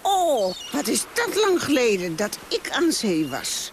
Oh, wat is dat lang geleden dat ik aan zee was.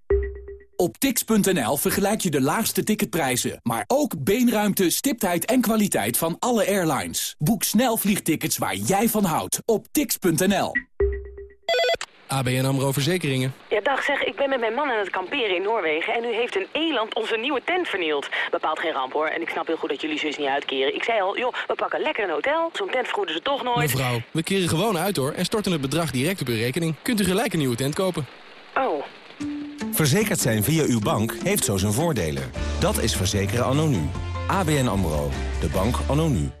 Op tix.nl vergelijk je de laagste ticketprijzen, maar ook beenruimte, stiptheid en kwaliteit van alle airlines. Boek snel vliegtickets waar jij van houdt op tix.nl. ABN AMRO Verzekeringen. Ja, dag zeg, ik ben met mijn man aan het kamperen in Noorwegen... en nu heeft een eland onze nieuwe tent vernield. Bepaalt geen ramp, hoor. En ik snap heel goed dat jullie zus niet uitkeren. Ik zei al, joh, we pakken lekker een hotel. Zo'n tent vergoeden ze toch nooit. Mevrouw, we keren gewoon uit, hoor. En storten het bedrag direct op uw rekening. Kunt u gelijk een nieuwe tent kopen. Oh. Verzekerd zijn via uw bank heeft zo zijn voordelen. Dat is verzekeren anno nu. ABN AMRO. De bank anno nu.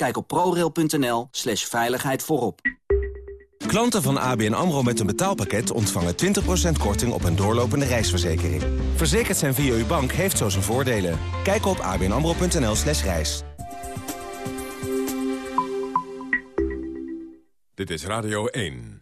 Kijk op prorail.nl slash veiligheid voorop. Klanten van ABN AMRO met een betaalpakket ontvangen 20% korting op een doorlopende reisverzekering. Verzekerd zijn via uw bank heeft zo zijn voordelen. Kijk op abnamro.nl slash reis. Dit is Radio 1.